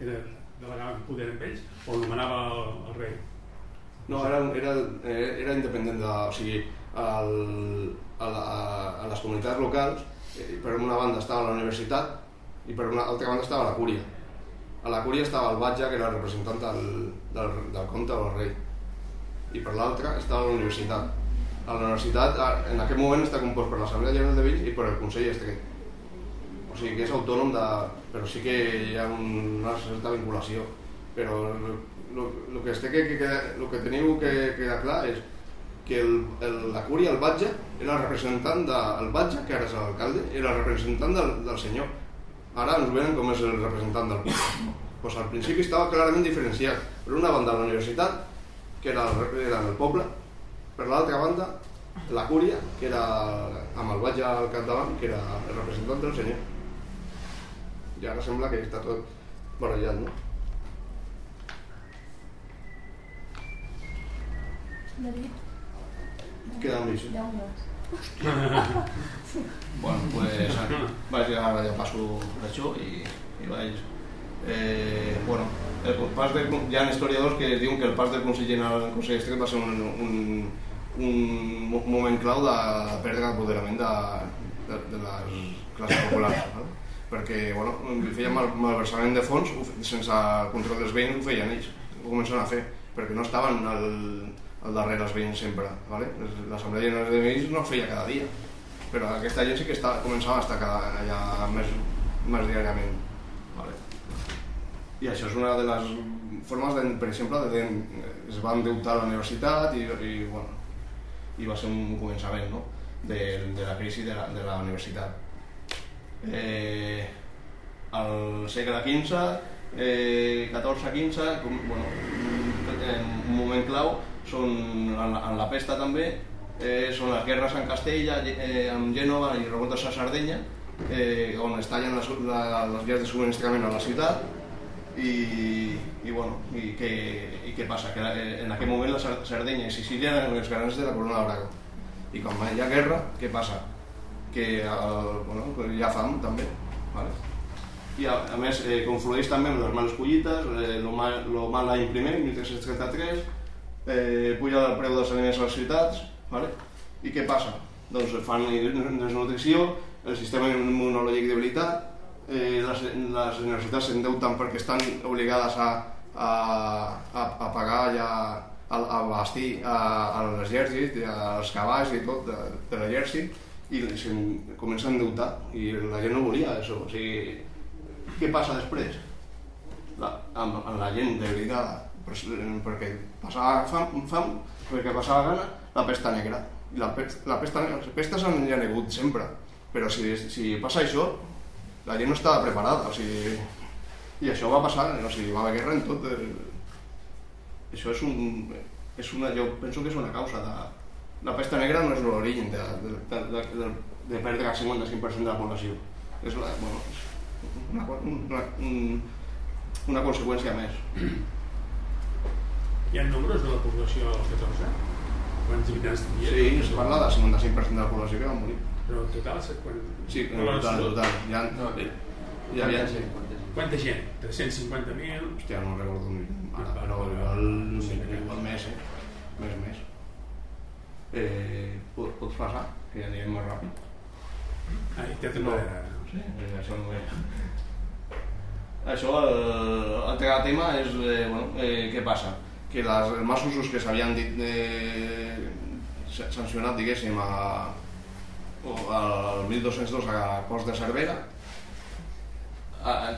Era delegava el poder amb ells? O el nomenava el, el rei? No, era, era, eh, era independent de... O sigui, el, a, la, a les comunitats locals, eh, per una banda estava la universitat i per una altra banda estava la cúria. A la cúria estava el batge, que era el representant del, del, del comte o del rei. I per l'altra estava la universitat. A la universitat, a- en aquest moment, està compost per l'Assemblea General de Veïns i per el Consell Estret. O sigui que és autònom de... però sí que hi ha una certa vinculació. Però el que, que, que, lo que teniu que quedar clar és que el, el, la cúria, el batge, era el representant de, el batge, que ara és l'alcalde, era el representant del, del senyor. Ara ens venen com és el representant del poble. Pues al principi estava clarament diferenciat. Per una banda la universitat, que era, era en el poble, per l'altra banda la cúria, que era amb el Batlle al capdavant, que era el representant del senyor. I ara sembla que està tot barallat, no? David, Queda amb això. ja ho veus. Bueno, pues vaig, ara ja passo d'això i, i vaig... Eh, bueno, el pas de, hi ha historiadors que diuen que el pas del Consell General al Consell Estret va ser un, un, un mo- moment clau de perdre l'apoderament de, de, de les classes populars. ¿vale? Perquè bueno, feien mal, malversament de fons, sense control dels veïns ho feien ells, ho començaven a fer, perquè no estaven al, al darrere els veïns sempre. ¿vale? L'assemblea general de veïns no es feia cada dia, però aquesta gent sí que està, començava a estar cada, allà més, més diàriament. I això és una de les formes, de, per exemple, de, de, es va endeutar la universitat i, i, bueno, i va ser un començament no? de, de la crisi de la, de la universitat. Eh, al segle XV, eh, 14-15, com, bueno, en un moment clau, són en la, en la pesta també, eh, són les guerres en Castella, eh, amb Gènova i revoltes a Sardenya, eh, on es tallen les, la, les vies de subministrament a la ciutat i, i, bueno, i, què, i què passa? Que en aquell moment la Sar- Sardenya i Sicília eren les grans de la corona d'Aragó i quan hi ha guerra, què passa? Que el, bueno, que hi ha fam també vale? i a, a més eh, conflueix també amb les males collites eh, lo, mal, lo mal l'any primer, 1333 eh, puja el preu dels aliments a les ciutats vale? i què passa? doncs fan desnutrició el sistema immunològic debilitat eh, les, les universitats s'endeuten perquè estan obligades a, a, a, a pagar ja a, a bastir a, a l'exèrcit, als cavalls i tot de, de l'exèrcit i se'n comença a endeutar i la gent no volia això. O sigui, què passa després? La, amb, amb la gent debilitada per- perquè passava fam, fam perquè passava gana, la pesta negra. La, pesta, la pesta les pestes han ha hagut sempre. Però si, si passa això la gent no estava preparada o sigui, i això va passar o sigui, va haver guerra en tot el... això és un és una, jo penso que és una causa de, la pesta negra no és l'origen de, de, de, de, de, de perdre el 55% de la població és, la, bueno, és una, una, un, una conseqüència més Hi ha números de la població del 14? Quants habitants tenia? sí, es parla del 55% de la població que va morir Però en total, quan... sí, en total, en total hi ha, No, hi havia, gent. Quanta gent? 350.000? hòstia, no recordo ni ara, però igual, igual més, eh? més, més eh, pot, pots passar que ja anirem més ràpid Ah, i té No. no. Sí, eh, això no és. Això, el, altre tema és, eh, bueno, eh, què passa? Que les, els mals usos que s'havien dit eh, sa- sancionat, diguéssim, a, al 1202 a Cost de Cervera,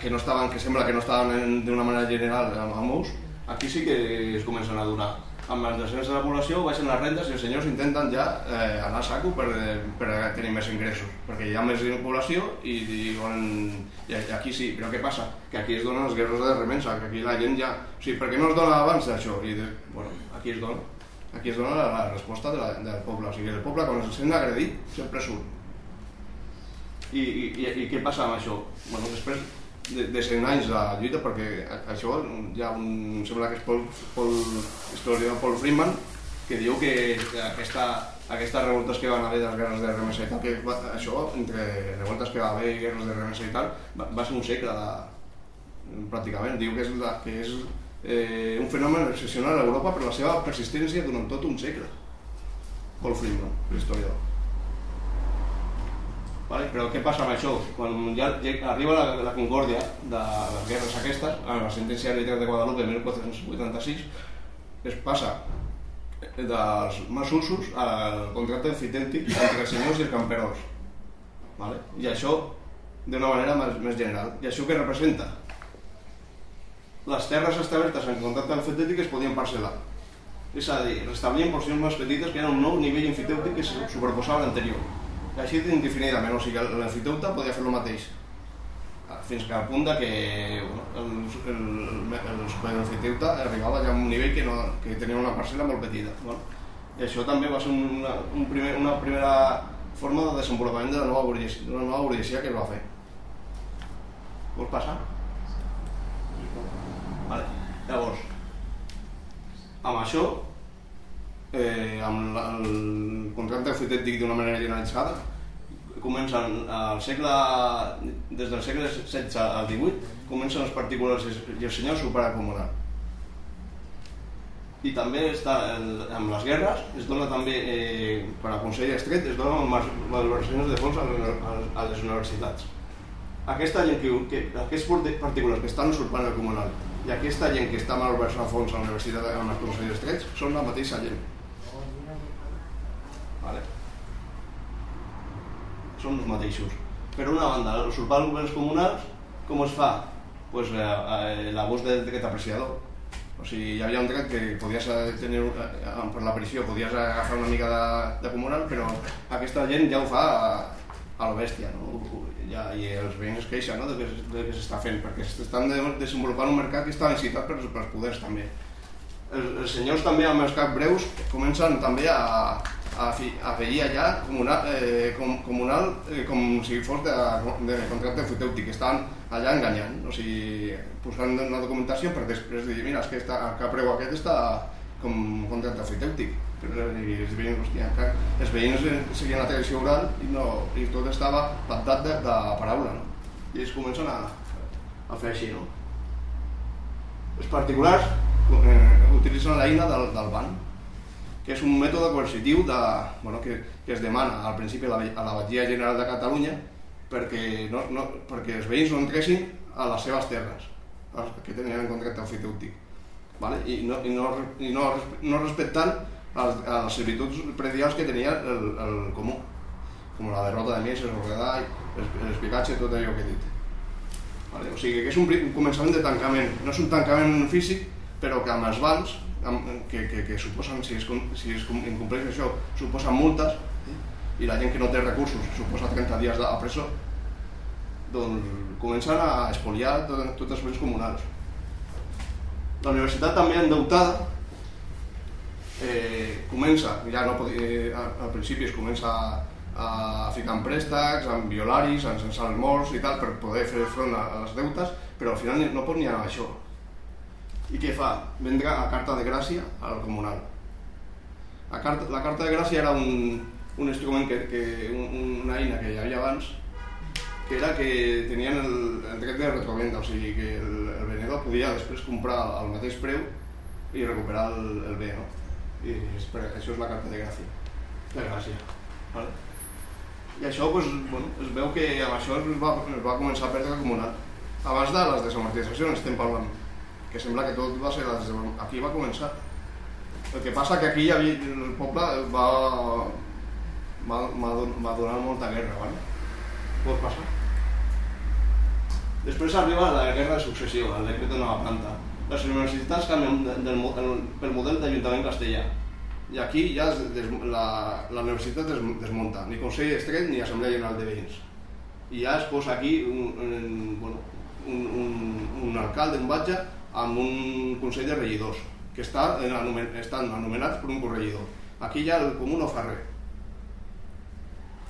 que no estaven, que sembla que no estaven en- d'una manera general amb, ús, aquí sí que es comencen a donar. Amb el descens de la població baixen les rendes i els senyors intenten ja eh, anar a saco per, eh, per tenir més ingressos, perquè hi ha més població i, volen, i aquí sí, però què passa? Que aquí es donen les guerres de remensa, que aquí la gent ja... O sigui, per què no es dona abans d'això? I bueno, aquí es dona. Aquí es dona la, la resposta de la, del poble. O sigui, el poble quan es sent agredit sempre surt. I, i, i, què passa amb això? Bueno, després de, de 100 anys de lluita, perquè això ha un, em sembla que és Paul, Paul, historiador Paul Friedman, que diu que aquesta, aquestes revoltes que van haver de les guerres de remesa i tal, que va, això, entre revoltes que va haver i guerres de remesa i tal, va, va ser un segle de, pràcticament. Diu que és, la, que és eh, un fenomen excepcional a Europa per la seva persistència durant tot un segle. Paul Friedman, l'historiador. Vale? Però què passa amb això? Quan ja arriba la, la concòrdia de les guerres aquestes, amb la sentència de de Guadalupe de 1486, es passa dels mals usos al contracte enfitèutic entre els senyors i els camperols. Vale? I això d'una manera més, més general. I això què representa? Les terres establertes en contracte enfitèutic es podien parcel·lar. És a dir, restablien porcions més petites que era un nou nivell enfitèutic que se superposava l'anterior. Així indefinidament, o sigui, l'enfiteuta podia fer el mateix. fins que al punt que bueno, el, el, arribava ja a un nivell que, no, que tenia una parcel·la molt petita. Bueno? I això també va ser una, un primer, una primera forma de desenvolupament de la nova burgesia, de la nova burgesia que es va fer. Vols passar? Llavors, amb això, eh, amb el contracte ofitétic d'una manera generalitzada, comencen al segle, des del segle XVI al XVIII, comencen els particulars i els senyors superacumular. I també està el, amb les guerres, es dona també, eh, per a Consell Estret, es donen valoracions de fons a, a, a les universitats. Aquesta gent que, que aquests particulars que estan usurpant el comunal i aquesta gent que està malversant fons a la universitat amb els consells estrets són la mateixa gent. Vale. Són els mateixos. Per una banda, usurpar els governs comunals, com es fa? Pues, eh, eh, l'abús del decret apreciador. O sigui, hi havia un dret que podies tenir, eh, per la prisió, podies agafar una mica de, de comunal, però aquesta gent ja ho fa a, a la bèstia, no? Ja, i els veïns es queixen no? de què, de què s'està fent, perquè s'estan desenvolupant un mercat que està incitat pels, pels poders també. Els, els senyors també amb els cap breus comencen també a, a, fi, a veir allà comunal, eh, com, comunal eh, com si fos de, de contracte efectèutic, estan allà enganyant, o sigui, posant una documentació per després dir, mira, és que està, el cap breu aquest està com contracte efectèutic i els veïns, hòstia, els veïns seguien la televisió oral i, no, i tot estava pactat de, de paraula, no? I ells comencen a, a fer així, no? Els particulars eh, utilitzen l'eina del, del banc, que és un mètode coercitiu de, bueno, que, que es demana al principi a la, Batllia General de Catalunya perquè, no, no, perquè els veïns no entressin a les seves terres, que tenien en contracte ofitéutic. Vale? I, no, i, no, i no, no respectant a les servituds predials que tenia el, el comú, com la derrota de Mies, el Roredall, l'espicatge, tot allò que he dit. Vale? O sigui que és un, un començament de tancament, no és un tancament físic, però que amb els bancs, amb, que, que, que suposen, si es, si es incompleix això, suposen multes, i la gent que no té recursos suposa 30 dies de presó, doncs comencen a espoliar tot, tots els béns comunals. La universitat també endeutada eh, comença, ja no podia, eh, al principi es comença a, a ficar en préstecs, en violaris, en censar els morts i tal, per poder fer front a, les deutes, però al final no pot ni anar a això. I què fa? Vendre a carta de gràcia al comunal. La carta, la carta de gràcia era un, un instrument, que, que, un, una eina que hi havia abans, que era que tenien el, el dret de retrovenda, o sigui que el, el venedor podia després comprar al mateix preu i recuperar el, el bé, no? I això és la carta de gràcia, de gràcia. Vale? I això pues, bueno, es veu que amb això es va, es va començar a perdre comunal. Abans de les desamortitzacions estem parlant, que sembla que tot va ser la aquí va començar. El que passa que aquí hi havia, el poble va, va, va, va donar molta guerra, vale? Pot passar. Després arriba la guerra de successió, el decret de nova planta les universitats canvien del, del, pel model d'Ajuntament castellà. I aquí ja es, des, la, la universitat es desmunta, ni Consell Estret ni Assemblea General de Veïns. I ja es posa aquí un, un, bueno, un, un, un alcalde, un batge, amb un Consell de Regidors, que està, anomen, estan anomenats per un corregidor. Aquí ja el comú no fa res.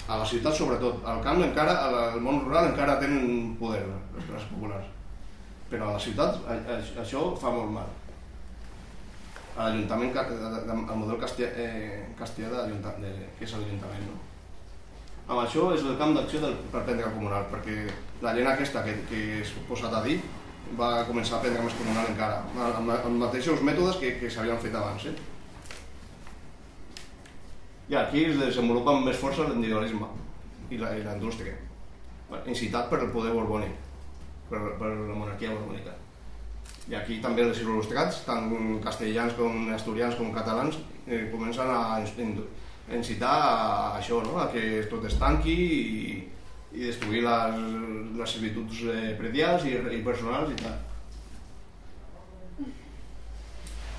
A la ciutat sobretot. Al camp encara, al món rural encara tenen poder les classes populars però a les ciutats això fa molt mal. A l'Ajuntament, el model castellà, eh, castellà de, que és l'Ajuntament. No? Amb això és el camp d'acció del, per prendre comunal, perquè la gent aquesta que, que és posat a dir va començar a prendre més comunal encara, amb, amb mateixos mètodes que, que s'havien fet abans. Eh? I aquí es desenvolupa amb més força l'individualisme i la, i la indústria, incitat per el poder borbònic per, per la monarquia borbònica. I aquí també els il·lustrats, tant castellans com asturians com catalans, eh, comencen a incitar a això, no? a que tot es tanqui i, i destruir les, les servituds eh, predials i, i personals i tal.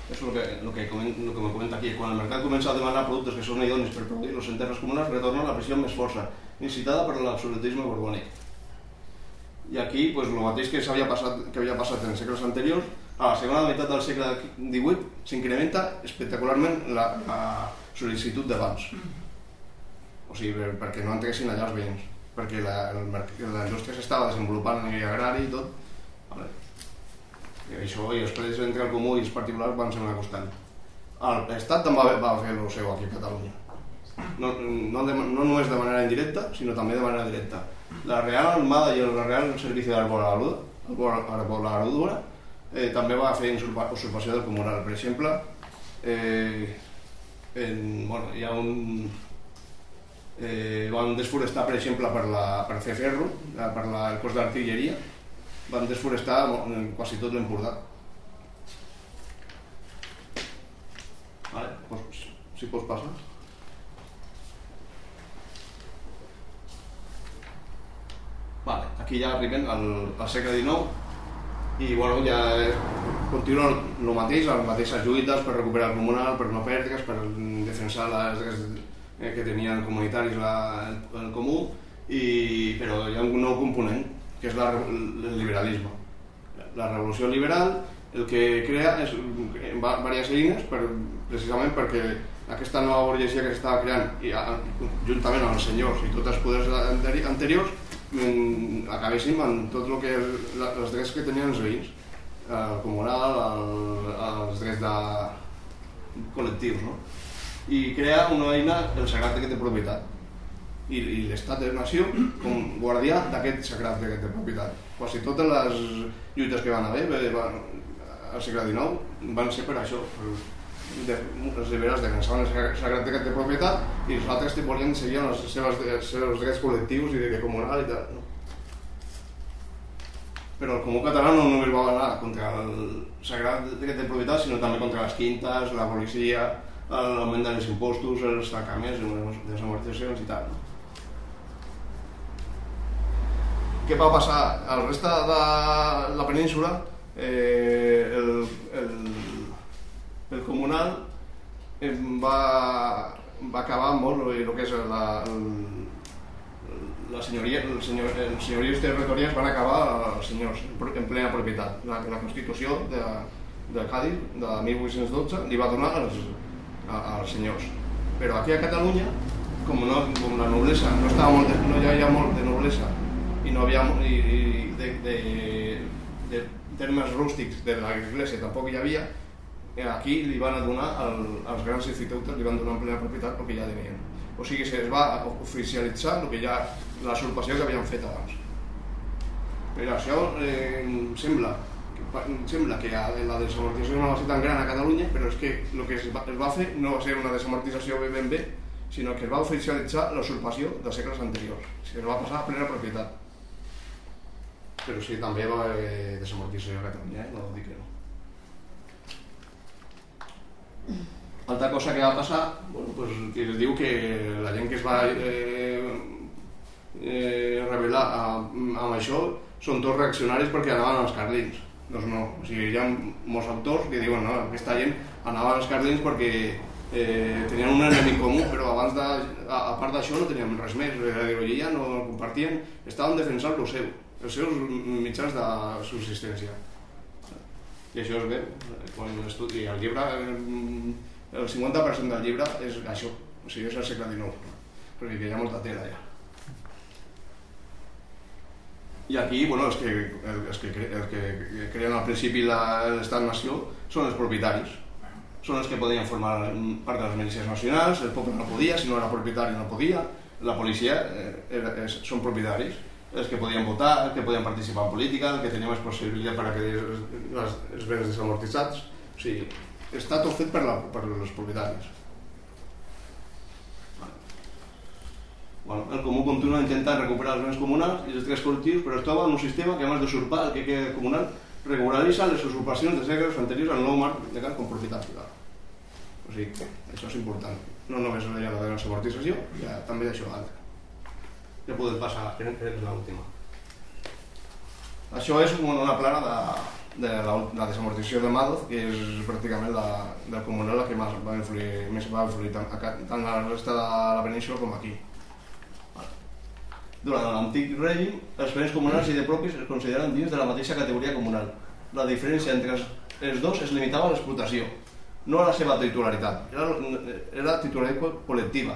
Es lo que, lo que, lo que me comenta aquí. Quan el mercat comença a demanar productes que són idonis per produir los en terres comunes, retorna la pressió més força, incitada per l'absolutisme borbònic. I aquí, pues, el mateix que, s'havia passat, que havia passat en segles anteriors, a la segona meitat del segle XVIII s'incrementa espectacularment la, la sol·licitud de bans. O sigui, per, perquè no entreguessin allà els veïns, perquè la, la indústria s'estava desenvolupant a nivell agrari i tot. Vale. I això, i els preus entre el comú i els particulars van ser una constant. L'Estat també va, va fer el seu aquí a Catalunya. No, no, de, no només de manera indirecta, sinó també de manera directa. La Real Armada i el Real Servici d'Arboladura eh, també va fer usurpa, usurpació del comunal. Per exemple, eh, en, bueno, hi ha un... Eh, van desforestar, per exemple, per, la, per fer ferro, eh, per la, el cos d'artilleria, van desforestar quasi tot l'Empordà. Vale, pues, si pots passar. Vale, aquí ja arribem al, al segle XIX i bueno, ja eh, continua el mateix, les mateixes lluites per recuperar el comunal, per no perdre's, per defensar les drets eh, que tenien comunitaris la, el, el comú, i, però hi ha un nou component, que és la, el liberalisme. La revolució liberal el que crea és diverses eines per, precisament perquè aquesta nova burgesia que s'estava creant i juntament amb els senyors i tots els poders anteri- anteriors acabéssim amb tot el que els drets que tenien els veïns el comunal, el, els drets de col·lectius no? i crea una eina el sagrat dret de propietat i, i l'estat de nació com guardià d'aquest sagrat dret de propietat quasi totes les lluites que van haver eh, al segle XIX van ser per això per, de, els liberals defensaven el sagrat- sagrat dret de propietat i els altres volien seguir els seus, els seus drets col·lectius i de comunal i tal no? però el comú català no només va anar contra el sagrat dret de propietat sinó també contra les quintes, la policia l'augment dels impostos, els tancaments les amortitzacions i tal no? què va passar? Al resta de la península eh, el, el, el comunal va, va acabar molt el, que és la, la senyoria, el senyor, els senyories territorials van acabar els senyors en plena propietat. La, la Constitució de, de Cádiz de 1812 li va donar als, als senyors. Però aquí a Catalunya, com, no, com la noblesa no, estava molt de, no hi havia molt de noblesa i no havia i, i de, de, de termes rústics de l'església tampoc hi havia, aquí li van donar al, als grans institutes, li van donar en plena propietat el que ja tenien. O sigui, es va oficialitzar el que ja, la usurpació que havien fet abans. Però això eh, sembla, que sembla que la, desamortització no va ser tan gran a Catalunya, però és que el que es va, es va fer no va ser una desamortització ben bé, sinó que es va oficialitzar la usurpació de segles anteriors. Es va passar a plena propietat. Però sí, també va haver desamortització a Catalunya, eh? no dic que no. Altra cosa que va passar, bueno, pues, que es diu que la gent que es va eh, eh, revelar a, amb això són tots reaccionaris perquè anaven als carlins. Doncs no, o sigui, hi ha molts autors que diuen no, aquesta gent anava als carlins perquè eh, tenien un enemic comú, però abans de, a, a part d'això no teníem res més, la ideologia no la compartien, estaven defensant el seu, els seus mitjans de subsistència. I això es veu quan estudi el llibre, eh, el 50% del llibre és això, o sigui, és el segle XIX, perquè hi ha molta tela ja. I aquí, bueno, els que, els que, els que creen al principi l'estat-nació són els propietaris. Són els que podien formar part de les milícies nacionals, el poble no podia, si no era propietari no podia, la policia eh, era, és, són propietaris, els que podien votar, els que podien participar en política, el que tenia més possibilitat per a que els, les, els béns desamortitzats. O sigui, està tot fet per, la, per els propietaris. Bueno, el comú continua intentant recuperar els béns comunals i els drets col·lectius, però es troba en un sistema que, a més d'usurpar el que queda comunal, regularitza les usurpacions de segles anteriors al nou marc legal com propietat privada. O sigui, això és important. No només la de la desamortització, ja, també d'això altre. Ja podem passar, que és l'última. Això és una plana de, de la, la desamortització de Madoz, que és pràcticament la, del comunal la que més va influir, més va influir tant, a, tant a la resta de la península com aquí. Durant l'antic règim, els plens comunals i de propis es consideren dins de la mateixa categoria comunal. La diferència entre els, els dos es limitava a l'explotació, no a la seva titularitat. Era, era titularitat col·lectiva.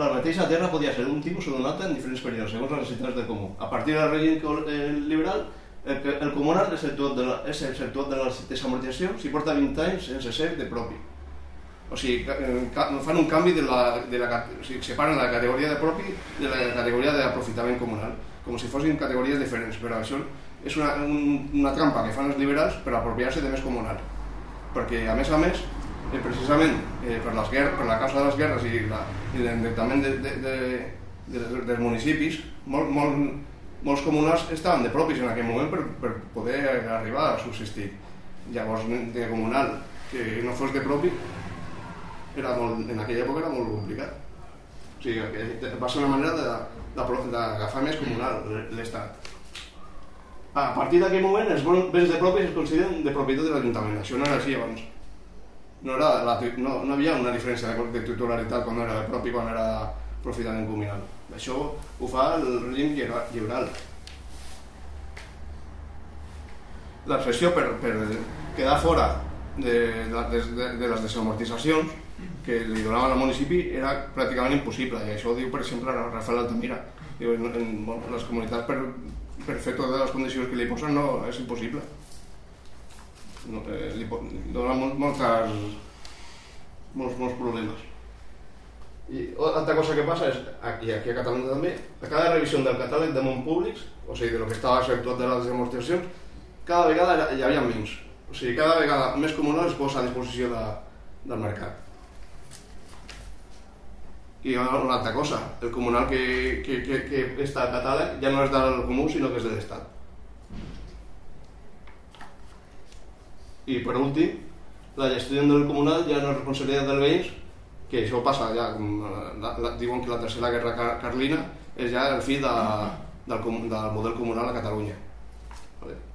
La mateixa terra podia ser un tipus o un altre en diferents períodes, segons les necessitats del comú. A partir del règim eh, liberal, el, el comunal és tot de la, és tot de la desamortització si porta 20 anys sense ser de propi. O sigui, eh, fan un canvi de la, de la, o sigui, separen la categoria de propi de la categoria d'aprofitament comunal, com si fossin categories diferents, però això és una, un, una trampa que fan els liberals per apropiar-se de més comunal. Perquè, a més a més, eh, precisament eh, per, les guerres, per la causa de les guerres i la- i de, de, de, de, dels municipis, molt, molt, molts comunals estaven de propis en aquell moment per, per poder arribar a subsistir. Llavors, de comunal que no fos de propi, era molt, en aquella època era molt complicat. O sigui, que va ser una manera d'agafar més comunal l'Estat. A partir d'aquell moment, els bons béns de propis es consideren de propietat de l'Ajuntament. Això no era així abans. No, era la, no, no havia una diferència de, de titularitat quan era propi quan era aprofitament comunal. Això ho fa el règim lliura- lliberal. L'excepció per, per quedar fora de, de, de, de, de les desamortitzacions que li donaven al municipi era pràcticament impossible i això ho diu per exemple Rafael Altamira diu, en, en, bueno, les comunitats per, per fer totes les condicions que li posen no, és impossible li, dona molt, moltes molts, molts problemes i altra cosa que passa és, aquí, aquí a Catalunya també, a cada revisió del catàleg de món públics, o sigui, de lo que estava exceptuat de les demostracions, cada vegada hi havia menys. O sigui, cada vegada més comunal es posa a disposició de, del mercat. I una altra cosa, el comunal que, que, que, que està al catàleg ja no és del comú, sinó que és de l'Estat. I per últim, la gestió del comunal ja no és responsabilitat dels veïns, que això passa ja, com, la, la, diuen que la tercera guerra car carlina és ja el fi de, del, del model comunal a Catalunya.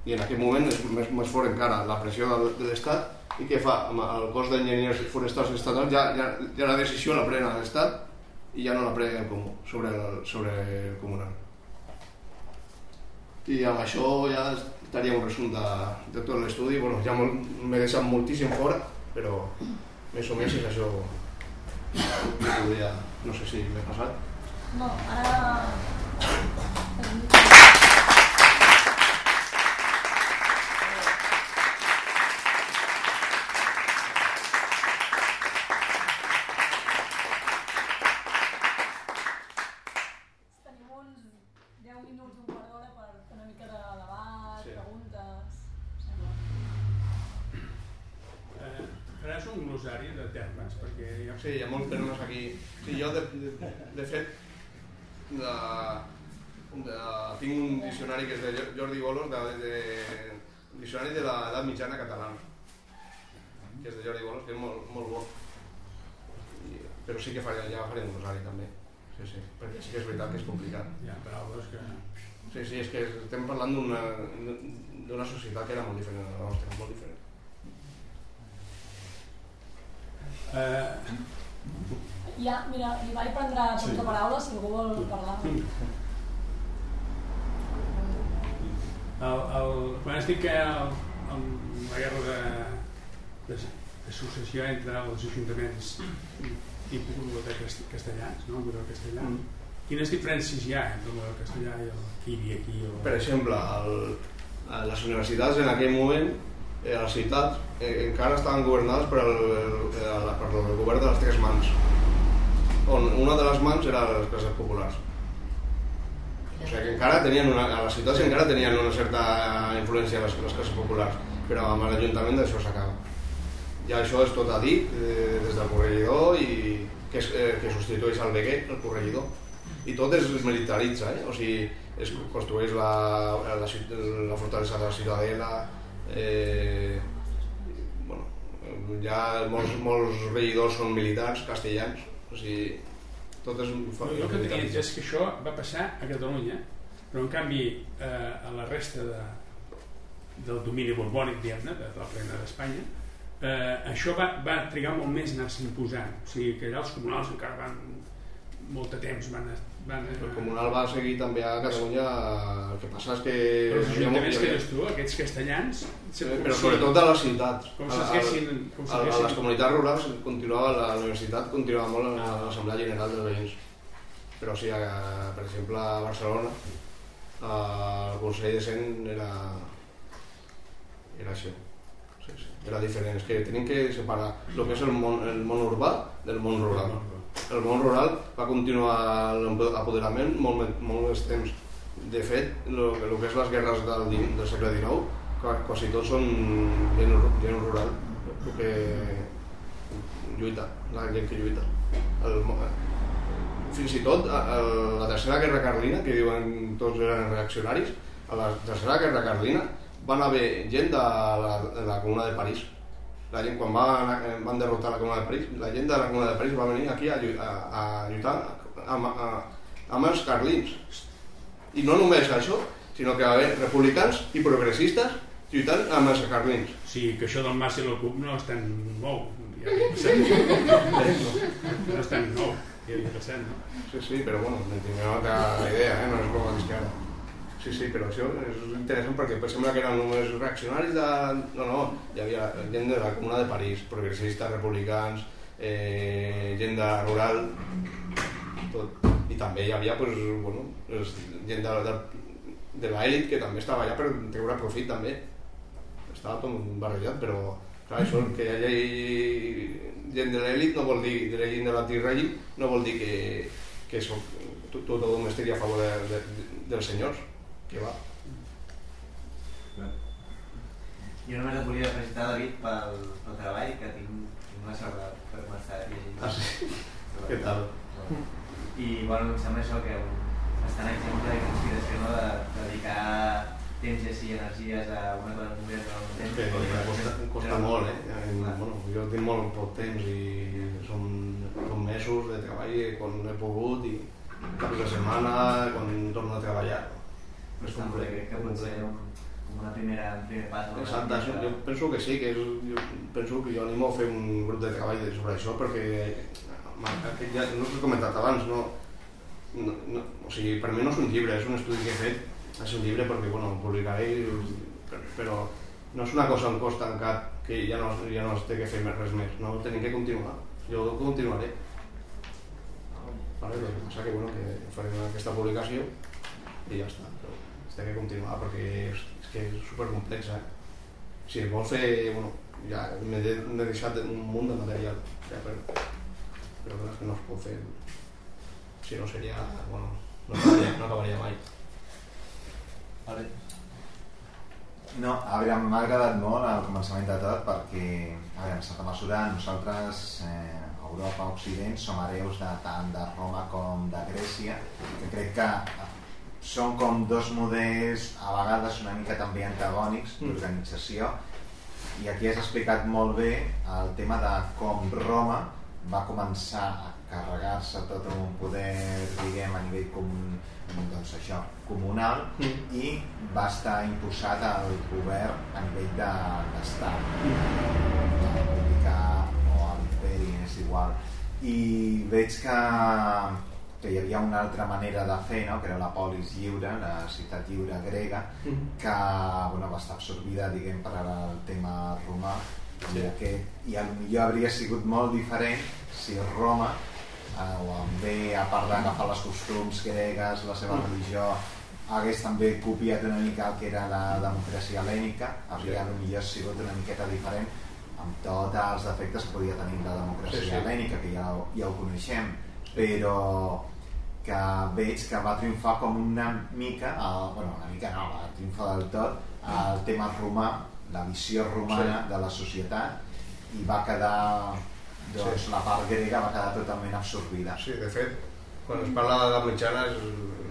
I en aquest moment és més, més fort encara la pressió de, de l'Estat i què fa? Amb el cos d'enginyers forestals estatals ja, ja, ja la decisió la pren l'Estat i ja no la pren el comú sobre el, sobre el comunal. I amb això ja estaria un resum de, de tot l'estudi. Bueno, ja m'he deixat moltíssim fora, però més o menys és això que no sé si m'he passat. No, ara... Tenim uns 10 minuts, un quart d'hora per fer una mica de debat, Sí. preguntes... Sembla. Eh, faràs un glosari de termes, perquè hi ha... Sí, hi ha molts termes aquí. Sí, jo, de, de, de fet, de, de, tinc un diccionari que és de Jordi Bolos, de, de, diccionari de l'edat mitjana catalana, que és de Jordi Bolos, que és molt, molt bo. I, però sí que faré, ja faré un rosari també. Sí, sí, perquè sí que és veritat que és complicat. Hi ha paraules que... Sí, sí, és que estem parlant d'una d'una societat que era molt diferent de la nostra, molt diferent. Eh, Ja, mira, l'Ibai prendrà temps Sí. de paraula si algú vol parlar. el, el, quan has dit que el, el, la guerra de, de, d'associació entre els ajuntaments tipus biblioteques castellans, no? el model castellà, Mm. quines diferències hi ha entre el model castellà i el que hi havia aquí? O... Per exemple, el, les universitats en aquell moment, eh, a les ciutats, eh, encara estaven governades per el, el, el, per el govern de les tres mans, on una de les mans era les classes populars. O sigui que encara tenien una, a les ciutats encara tenien una certa influència les, les classes populars, però amb l'Ajuntament d'això s'acaba. Ja això és tot a dir eh, des del corregidor i que, eh, que substitueix el veguer, el corregidor. I tot es militaritza, eh? o sigui, es construeix la, la, la fortalesa de la Ciutadela, eh, bueno, ja molts, molts regidors són militars castellans, o sigui, tot és... Jo, jo el que tenia és que això va passar a Catalunya, però en canvi eh, a la resta de, del domini borbònic, diguem-ne, de, de la plena d'Espanya, eh, això va, va trigar molt més a anar-se imposant. O sigui que allà els comunals encara van, molt de temps van, van El comunal va seguir també a Catalunya, el que passa és que... Però els ajuntaments que dius tu, aquests castellans... Sí, però sobretot a les ciutats. Com A- a- s'haguessin... A, a les comunitats rurals continuava, la universitat continuava molt en l'Assemblea General dels Veïns. Però sí, a, per exemple, a Barcelona, el Consell de Cent era, era això. Sí, sí. Era diferent, és que tenim que separar el que és el món, el món urbà del món rural. El món rural va continuar l'apoderament molt, molt més temps. De fet, el, que és les guerres del, del segle XIX, qua- quasi tots són gent, gent rural, el que lluita, la gent que lluita. El, fins i tot a, a la tercera guerra carlina, que diuen tots eren reaccionaris, a la tercera guerra carlina van haver gent de la, de la Comuna de París. La gent, quan van, van derrotar la Comuna de París, la gent de la Comuna de París va venir aquí a, a, a lluitar amb, a, amb els carlins. I no només això, sinó que va haver republicans i progressistes lluitant amb els carlins. Sí, que això del mas i la CUP no és tan nou. Ja. No és tan nou. Ja havia passat, no? Sí, sí, però bueno, no tinc una altra idea, eh? no és com a ara. Sí, sí, però això és interessant perquè sembla que eren només reaccionaris de... No, no, hi havia gent de la Comuna de París, progressistes, republicans, eh, gent de rural, tot. I també hi havia pues, bueno, gent de, de, de l'elit que també estava allà per treure profit també. Estava tot barrejat, però clar, això que hi hagi gent de l'elit no vol dir, de la gent de l'antirègim, no vol dir que, que soc, tot, estigui a favor de, de, dels senyors, que va. Jo només et volia felicitar, David, pel, pel treball, que tinc, tinc la sort de per començar llegint. Ah, sí? Què tal? I bueno, em sembla això que bastant exemple d'inspiració no? de, de dedicar temps i energies a una cosa concreta en un temps. Que costa, costa molt, eh? En, Clar. bueno, jo tinc molt poc temps i són, són mesos de treball quan he pogut i caps de setmana, quan torno a treballar. Molt bé, crec que pot ser un, com una primera, un primer pas. no? Exacte, això, jo penso que sí, que és, jo penso que jo animo a fer un grup de treball de- sobre això perquè aquest ja, no us he comentat abans, no, no, no, o sigui, per mi no és un llibre, és un estudi que he fet, és un llibre perquè bueno, el publicaré, però, no és una cosa en cos tancat que ja no, ja no es té que fer més- res més, no, tenim que continuar, jo continuaré. Vale? El que que, bueno, que farem aquesta publicació i ja està, té que continuar perquè és, és que és supercomplexa. Eh? Si es vol fer, bueno, ja m'he de- deixat un munt de material, ja, però, però és que no es pot fer. Si no seria, bueno, no acabaria, no acabaria mai. Vale. No, a veure, m'ha agradat molt el començament de tot perquè, a veure, en certa mesura nosaltres eh, Europa, Occident, som hereus de, tant de Roma com de Grècia, que crec que són com dos models a vegades una mica també antagònics d'organització. I aquí has explicat molt bé el tema de com Roma va començar a carregar-se tot un poder, diguem, a nivell com, doncs això, comunal i va estar imposat al govern a nivell de- d'estat. La república o l'imperi, és igual. I veig que, que hi havia una altra manera de fer no? que era la polis lliure, la ciutat lliure grega que bueno, va estar absorbida diguem per al tema romà Sí. i, aquest, i millor hauria sigut molt diferent si Roma eh, o bé a part d'agafar les costums gregues, la seva religió hagués també copiat una mica el que era la democràcia hel·lènica hauria Sí. millor sigut una miqueta diferent amb tots els defectes que podia tenir la democràcia Sí, sí. hel·lènica que ja, ja ho coneixem però que veig que va triomfar com una mica, el, bueno, una mica no, va triomfar del tot el tema romà, la visió romana Sí. de la societat i va quedar doncs Sí. la part grega va quedar totalment absorbida Sí, de fet, quan es parla de l'edat mitjana és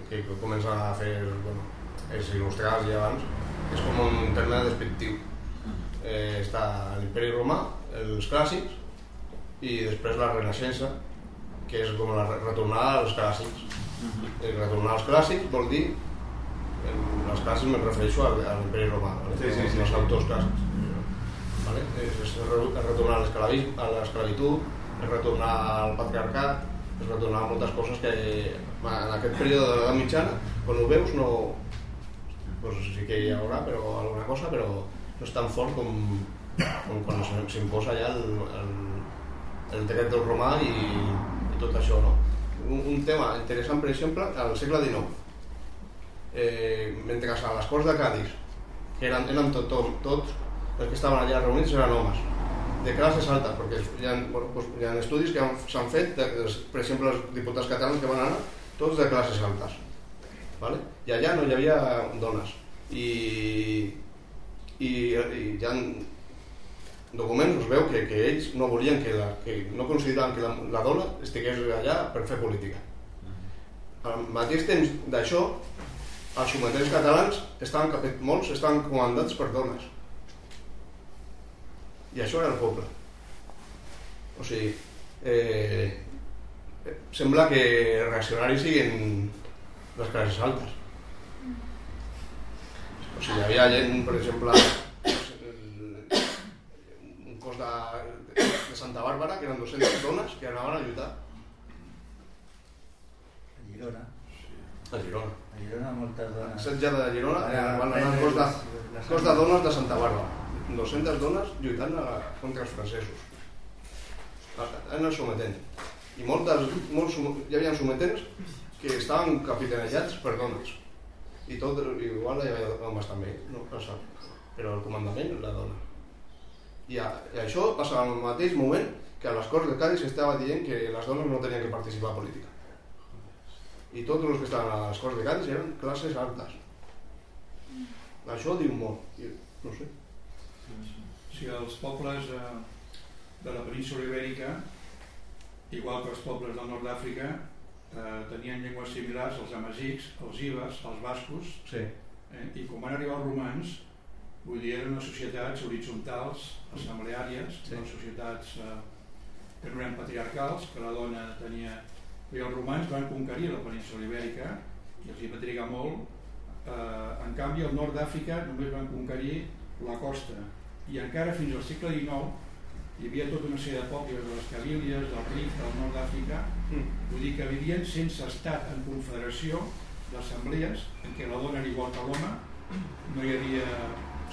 que comença a fer, bueno, és il·lustrar ja abans, és com un terme despectiu. Eh, està l'imperi romà, els clàssics, i després la renaixença, que és com la, retornar als clàssics. El retornar als clàssics vol dir, en els clàssics me refereixo a, a l'imperi romà? Sí, sí, sí, els autors clàssics. Vale? És, és re- retornar a l'esclavi- a l'esclavitud, és retornar al patriarcat, es retornaven moltes coses que en aquest període de l'edat mitjana, quan ho veus no... Pues sí que hi haurà però alguna cosa, però no és tan fort com, com quan s'imposa ja el, el, el dret del romà i tot això, no? Un, un tema interessant, per exemple, al segle XIX, eh, mentre que a les Corts de Cádiz, que eren, eren tot, tot, tots els que estaven allà reunits eren homes, de classes altes, perquè hi ha, pues, hi ha estudis que s'han fet, de, per exemple, els diputats catalans que van anar, tots de classes altes. ¿vale? I allà no hi havia dones. I, i, i hi ha documents, es veu que, que ells no volien que, la, que no consideraven que la, la dona estigués allà per fer política. Al mateix temps d'això, els sometents catalans estaven, molts estaven comandats per dones. I això era el poble. O sigui, eh, sembla que reaccionaris siguin les classes altes. O sigui, hi havia gent, per exemple, cos de, de Santa Bàrbara, que eren 200 dones que anaven a lluitar A Girona. a Girona. A Girona moltes dones. setge de Girona Ara, van anar cos de, cos de dones de Santa Bàrbara. 200 dones lluitant a, contra els francesos. En el sometent. I moltes, molts, hi havia sometents que estaven capitanejats per dones. I tot, igual hi havia homes també, no passa. Però el comandament, la dona. I, a, i això passa al mateix moment que a les Corts de Cádiz s'estava dient que les dones no tenien que participar a política. I tots els que estaven a les Corts de Cádiz eren classes altes. Això diu molt. I, no sé. Si els pobles eh, de la península ibèrica, igual que els pobles del nord d'Àfrica, eh, tenien llengües similars als amazics, als ibers, als bascos, Sí. eh, i com van arribar els romans, vull dir, eren unes societats horitzontals, assembleàries, Sí. unes societats eh, que no eren patriarcals, que la dona tenia... I els romans van conquerir la península ibèrica i els hi va trigar molt. Eh, en canvi, al nord d'Àfrica només van conquerir la costa i encara fins al segle XIX hi havia tota una sèrie de pobles de les Cabilles, del Rif, del nord d'Àfrica, Mm. vull dir que vivien sense estat en confederació d'assemblees en què la dona era igual que l'home, no hi havia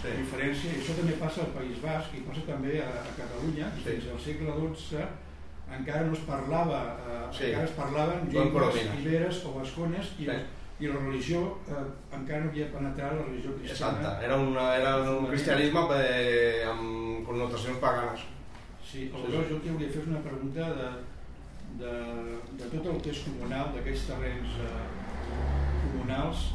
Sí. diferència, i això també passa al País Basc i passa també a, a Catalunya, Sí. fins al segle XII encara no es parlava, eh, Sí. encara es parlaven llengües iberes o bascones i, Sí. i la religió eh, encara no havia penetrat la religió cristiana. Exacte. Era, una, era un cristianisme eh, amb connotacions paganes. Sí, aleshores jo el que volia fer és una pregunta de, de, de tot el que és comunal, d'aquests terrenys eh, comunals.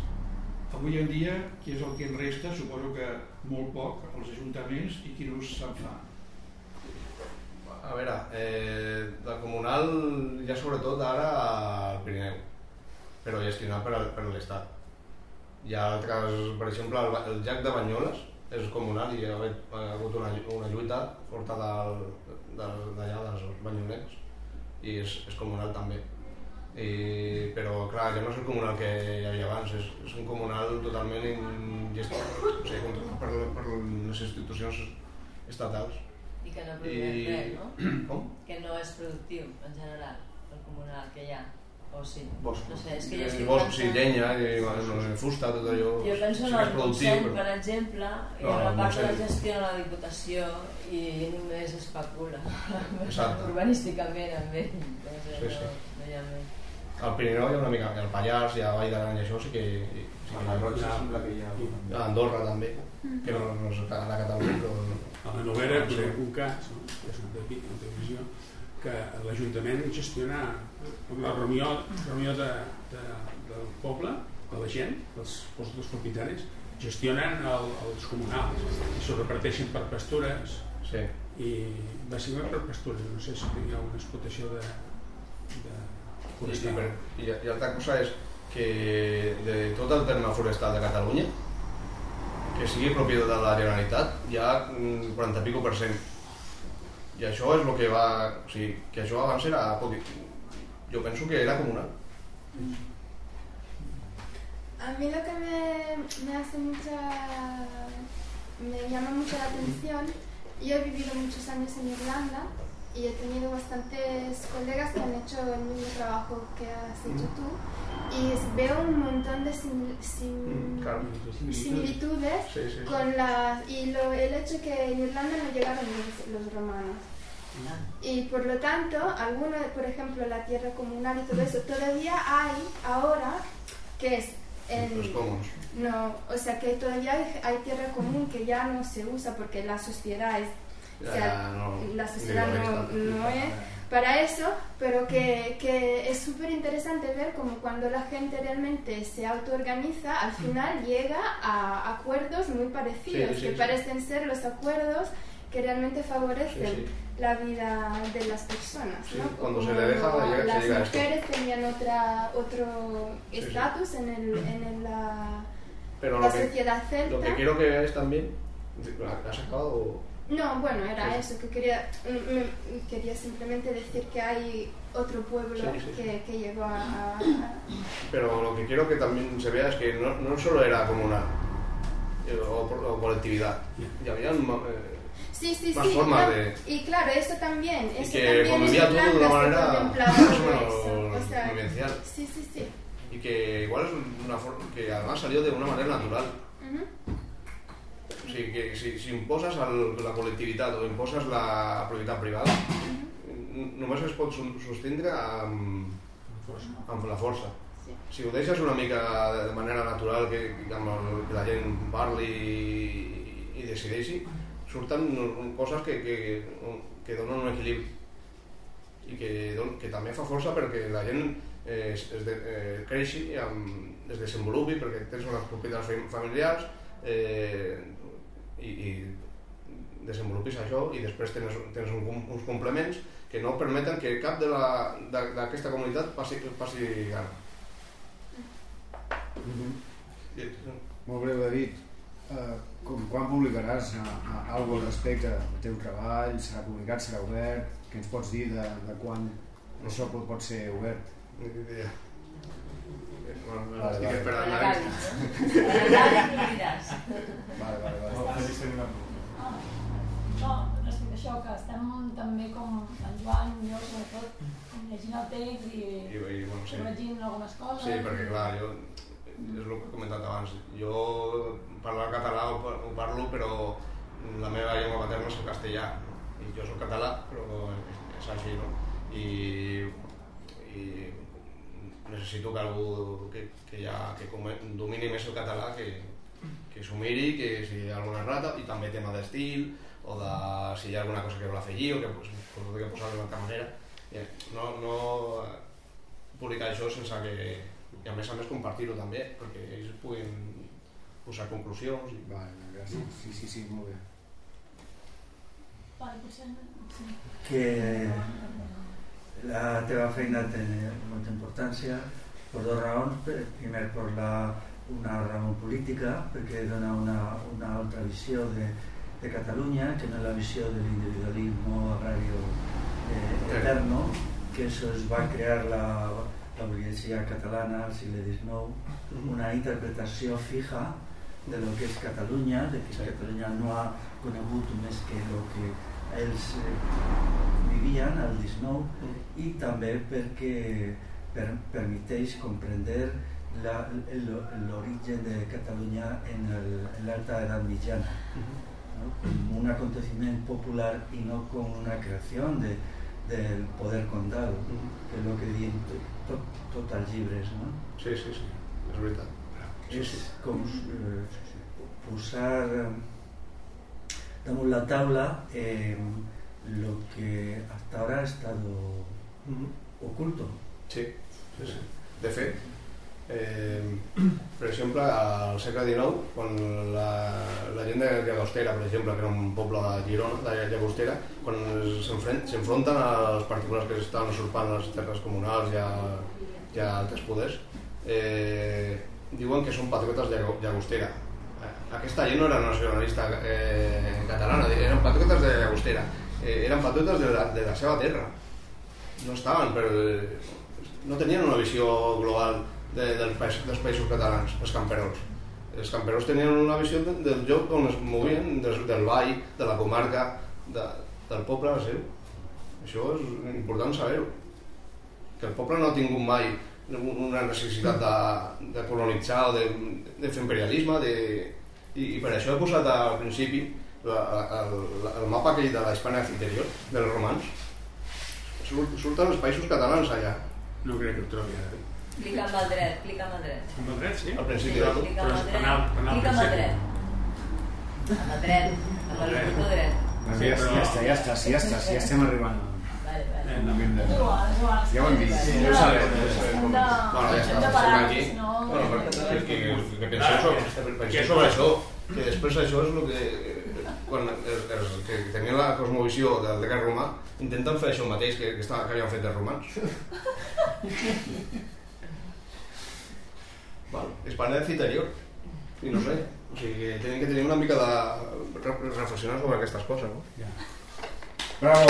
Avui en dia, què és el que en resta? Suposo que molt poc, els ajuntaments i quin ús se'n fa. A veure, eh, de comunal ha sobretot ara al Pirineu, però gestionat per, per l'Estat. Hi ha altres, per exemple, el, el llac de Banyoles és comunal i hi ha, hagut- ha hagut una, una lluita forta d'allà dels banyolets i és, és comunal també. I, però clar, ja no és el comunal que hi havia abans, és, és un comunal totalment gestionat, o sigui, controlat per, per les institucions estatals. I que no produeix I- res, no? Com? Que no és productiu, en general, el comunal que hi ha. O sí. Bosc. No sé, és que jo Eh, estic bosc, sí, pensant- llenya, i, bueno, fusta, tot allò. Jo penso en sí el Montseny, productiu, per però- exemple, i No, la part que la gestiona la Diputació i només especula urbanísticament amb ell. No, sé, Sí, sí. no, no hi ha més. Al Pirineu hi ha una mica, el Pallars, hi ha Vall d'Aran i això sí que... Sí que A la Roja sembla que hi ha... a Andorra també, que no, no és a la Catalunya, però... A la Noguera posem un cas, no? que és una tevi- una televisió, que l'Ajuntament gestiona la reunió, reunió de, de, del poble, de la gent, dels, dels propietaris, gestionen el, els comunals i s'ho reparteixen per pastures Sí. i bàsicament per pastures, no sé si hi ha una explotació de, de I, i, i, I altra cosa és que de tot el terme forestal de Catalunya, que sigui propietat de la Generalitat, hi ha un 40 i pico per cent. I això és el que va... O sigui, que això abans era... Jo penso que era comunal. A mí lo que me, me hace mucha. me llama mucho la atención, yo he vivido muchos años en Irlanda y he tenido bastantes colegas que han hecho el mismo trabajo que has hecho tú y veo un montón de simil- sim- Mm, claro. similitudes Sí, sí, sí. con las y lo, el hecho que en Irlanda no llegaron los, los romanos y por lo tanto algunos por ejemplo la tierra comunal y todo eso todavía hay ahora que es en, no o sea que todavía hay, hay tierra común que ya no se usa porque la sociedad es o sea, Ya, no, la sociedad no, es para eso, pero que, que es súper interesante ver como cuando la gente realmente se autoorganiza, al final llega a acuerdos muy parecidos, Sí, sí, que sí. parecen ser los acuerdos que realmente favorecen la vida de las personas. ¿no? cuando se le deja, llega- se las llega a esto. mujeres tenían otra, otro estatus en, el, en el- la, Pero la que, sociedad celta. lo que quiero que veáis también, ¿has acabado? No, bueno, era Sí. eso, que quería, mm, quería simplemente decir que hay otro pueblo Sí, sí, sí. Que, que llegó a... Pero lo que quiero que también se vea es que no, no solo era comunal eh, o, o colectividad, y había Sí, sí, Más sí. formas no, de- Y claro, eso también. y eso que convivía todo de una manera más o sea, convivencial. Sí, sí, sí. y que igual es una forma que además salió de una manera natural. O sigui, que si, si imposes el, la col·lectivitat o imposes la propietat privada, només es pot sostindre amb, amb la força. Sí. Si ho deixes una mica de, manera natural, que, que, el, que la gent parli i, i decideixi, surten coses que, que, que donen un equilibri i que, que també fa força perquè la gent eh, es, es de, eh, creixi, amb, es desenvolupi, perquè tens unes propietats fam- familiars eh, i, i desenvolupis això i després tens, tens un, uns complements que no permeten que cap de la- de- d'aquesta comunitat passi, passi gana. I- Molt breu, David. Uh, com, quan publicaràs a, a, algo al respecte del teu treball? Serà publicat, serà obert? Què ens pots dir de, de quan això pot, pot ser obert? Ni idea. Bueno, Vale, estic vale. esperant. Eh? No? Diràs. Vale, vale, vale. Ah, no, respecte a això, que estem també com en Joan, jo sobretot, llegint el text i, I, i bueno, sí. corregint algunes coses. Sí, perquè clar, jo, és el que he comentat abans, jo parlar català ho, ho parlo però la meva llengua materna és el castellà i jo soc català però és, és així, no? I, i necessito que algú que, que, ja, que domini més el català que, que s'ho miri, que si hi ha alguna errata i també tema d'estil o de si hi ha alguna cosa que vol afegir o que pues, pues, posar d'una altra manera Eh, no, no eh, publicar això sense que i a més a més compartir-ho també perquè ells puguin posar conclusions i... Vale, gràcies. Sí, sí, sí, molt bé. Vale, potser... Sí. que la teva feina té molta importància per dues raons. Primer, per la, una raó política, perquè dona una, una altra visió de, de Catalunya, que no és la visió de l'individualismo agrario eh, eterno, que eso es va crear la, la burguesia catalana al segle XIX, una interpretació fija de lo que és Catalunya, de que. Catalunya no ha conegut més que el que ells eh, vivien al XIX i també perquè per, permeteix comprendre la- el- l'origen de Catalunya en el- en l'alta edat mitjana, ¿no? como un acontecimiento popular y no como una creación de, del poder condado, que es lo que diuen to, to, tots els llibres. No? Sí, sí, sí, és veritat. és com eh, posar eh, damunt la taula eh, lo que hasta ahora ha estado oculto. Sí, sí, sí. De fet, eh, per exemple, al segle XIX, quan la, la gent de Llagostera, per exemple, que era un poble de Girona, de Llagostera, quan s'enfronten als particulars que estan usurpant les terres comunals i a, i a altres poders, eh, diuen que són patriotes de Llago- Llagostera. Eh, Aquesta gent no era nacionalista eh, catalana, eren patriotes de Llagostera, eh, eren patriotes de la, de la seva terra. No estaven per, no tenien una visió global de, del país, dels països catalans, els camperols. Els camperols tenien una visió de, del lloc on es movien, del, del vall, de la comarca, de, del poble seu. Això és important saber-ho. que el poble no ha tingut mai una necessitat de, de colonitzar o de, de fer imperialisme de, i, i per això he posat al principi la, el, el mapa aquell de la Hispània interior dels romans Surt, surten els països catalans allà No crec que el trobi ara. Clica amb el dret, clica amb el dret. Amb el dret, sí? al principi Sí, clica amb el dret, penal- penal clica amb el dret. Amb el dret, amb el Dret. botó dret. Sí, ja, però- ja està, ja està, sí, ja està, sí, ja estem arribant. Vale, vale. Eh, no. Igual. Ja ho hem vist. Sí, Ja ho sabem, ja ho sabem Hem com- de, Bueno, ja està, estem aquí. no... Bueno, perquè, que, penseu sobre, això, que després això és el que quan els, els que tenien la cosmovisió del Decas romà intenten fer això mateix que, que, estava, que havien fet els romans. Val, Hispània interior. I no sé, o sigui, tenen que tenir una mica de re- reflexionar sobre aquestes coses, no? Bravo!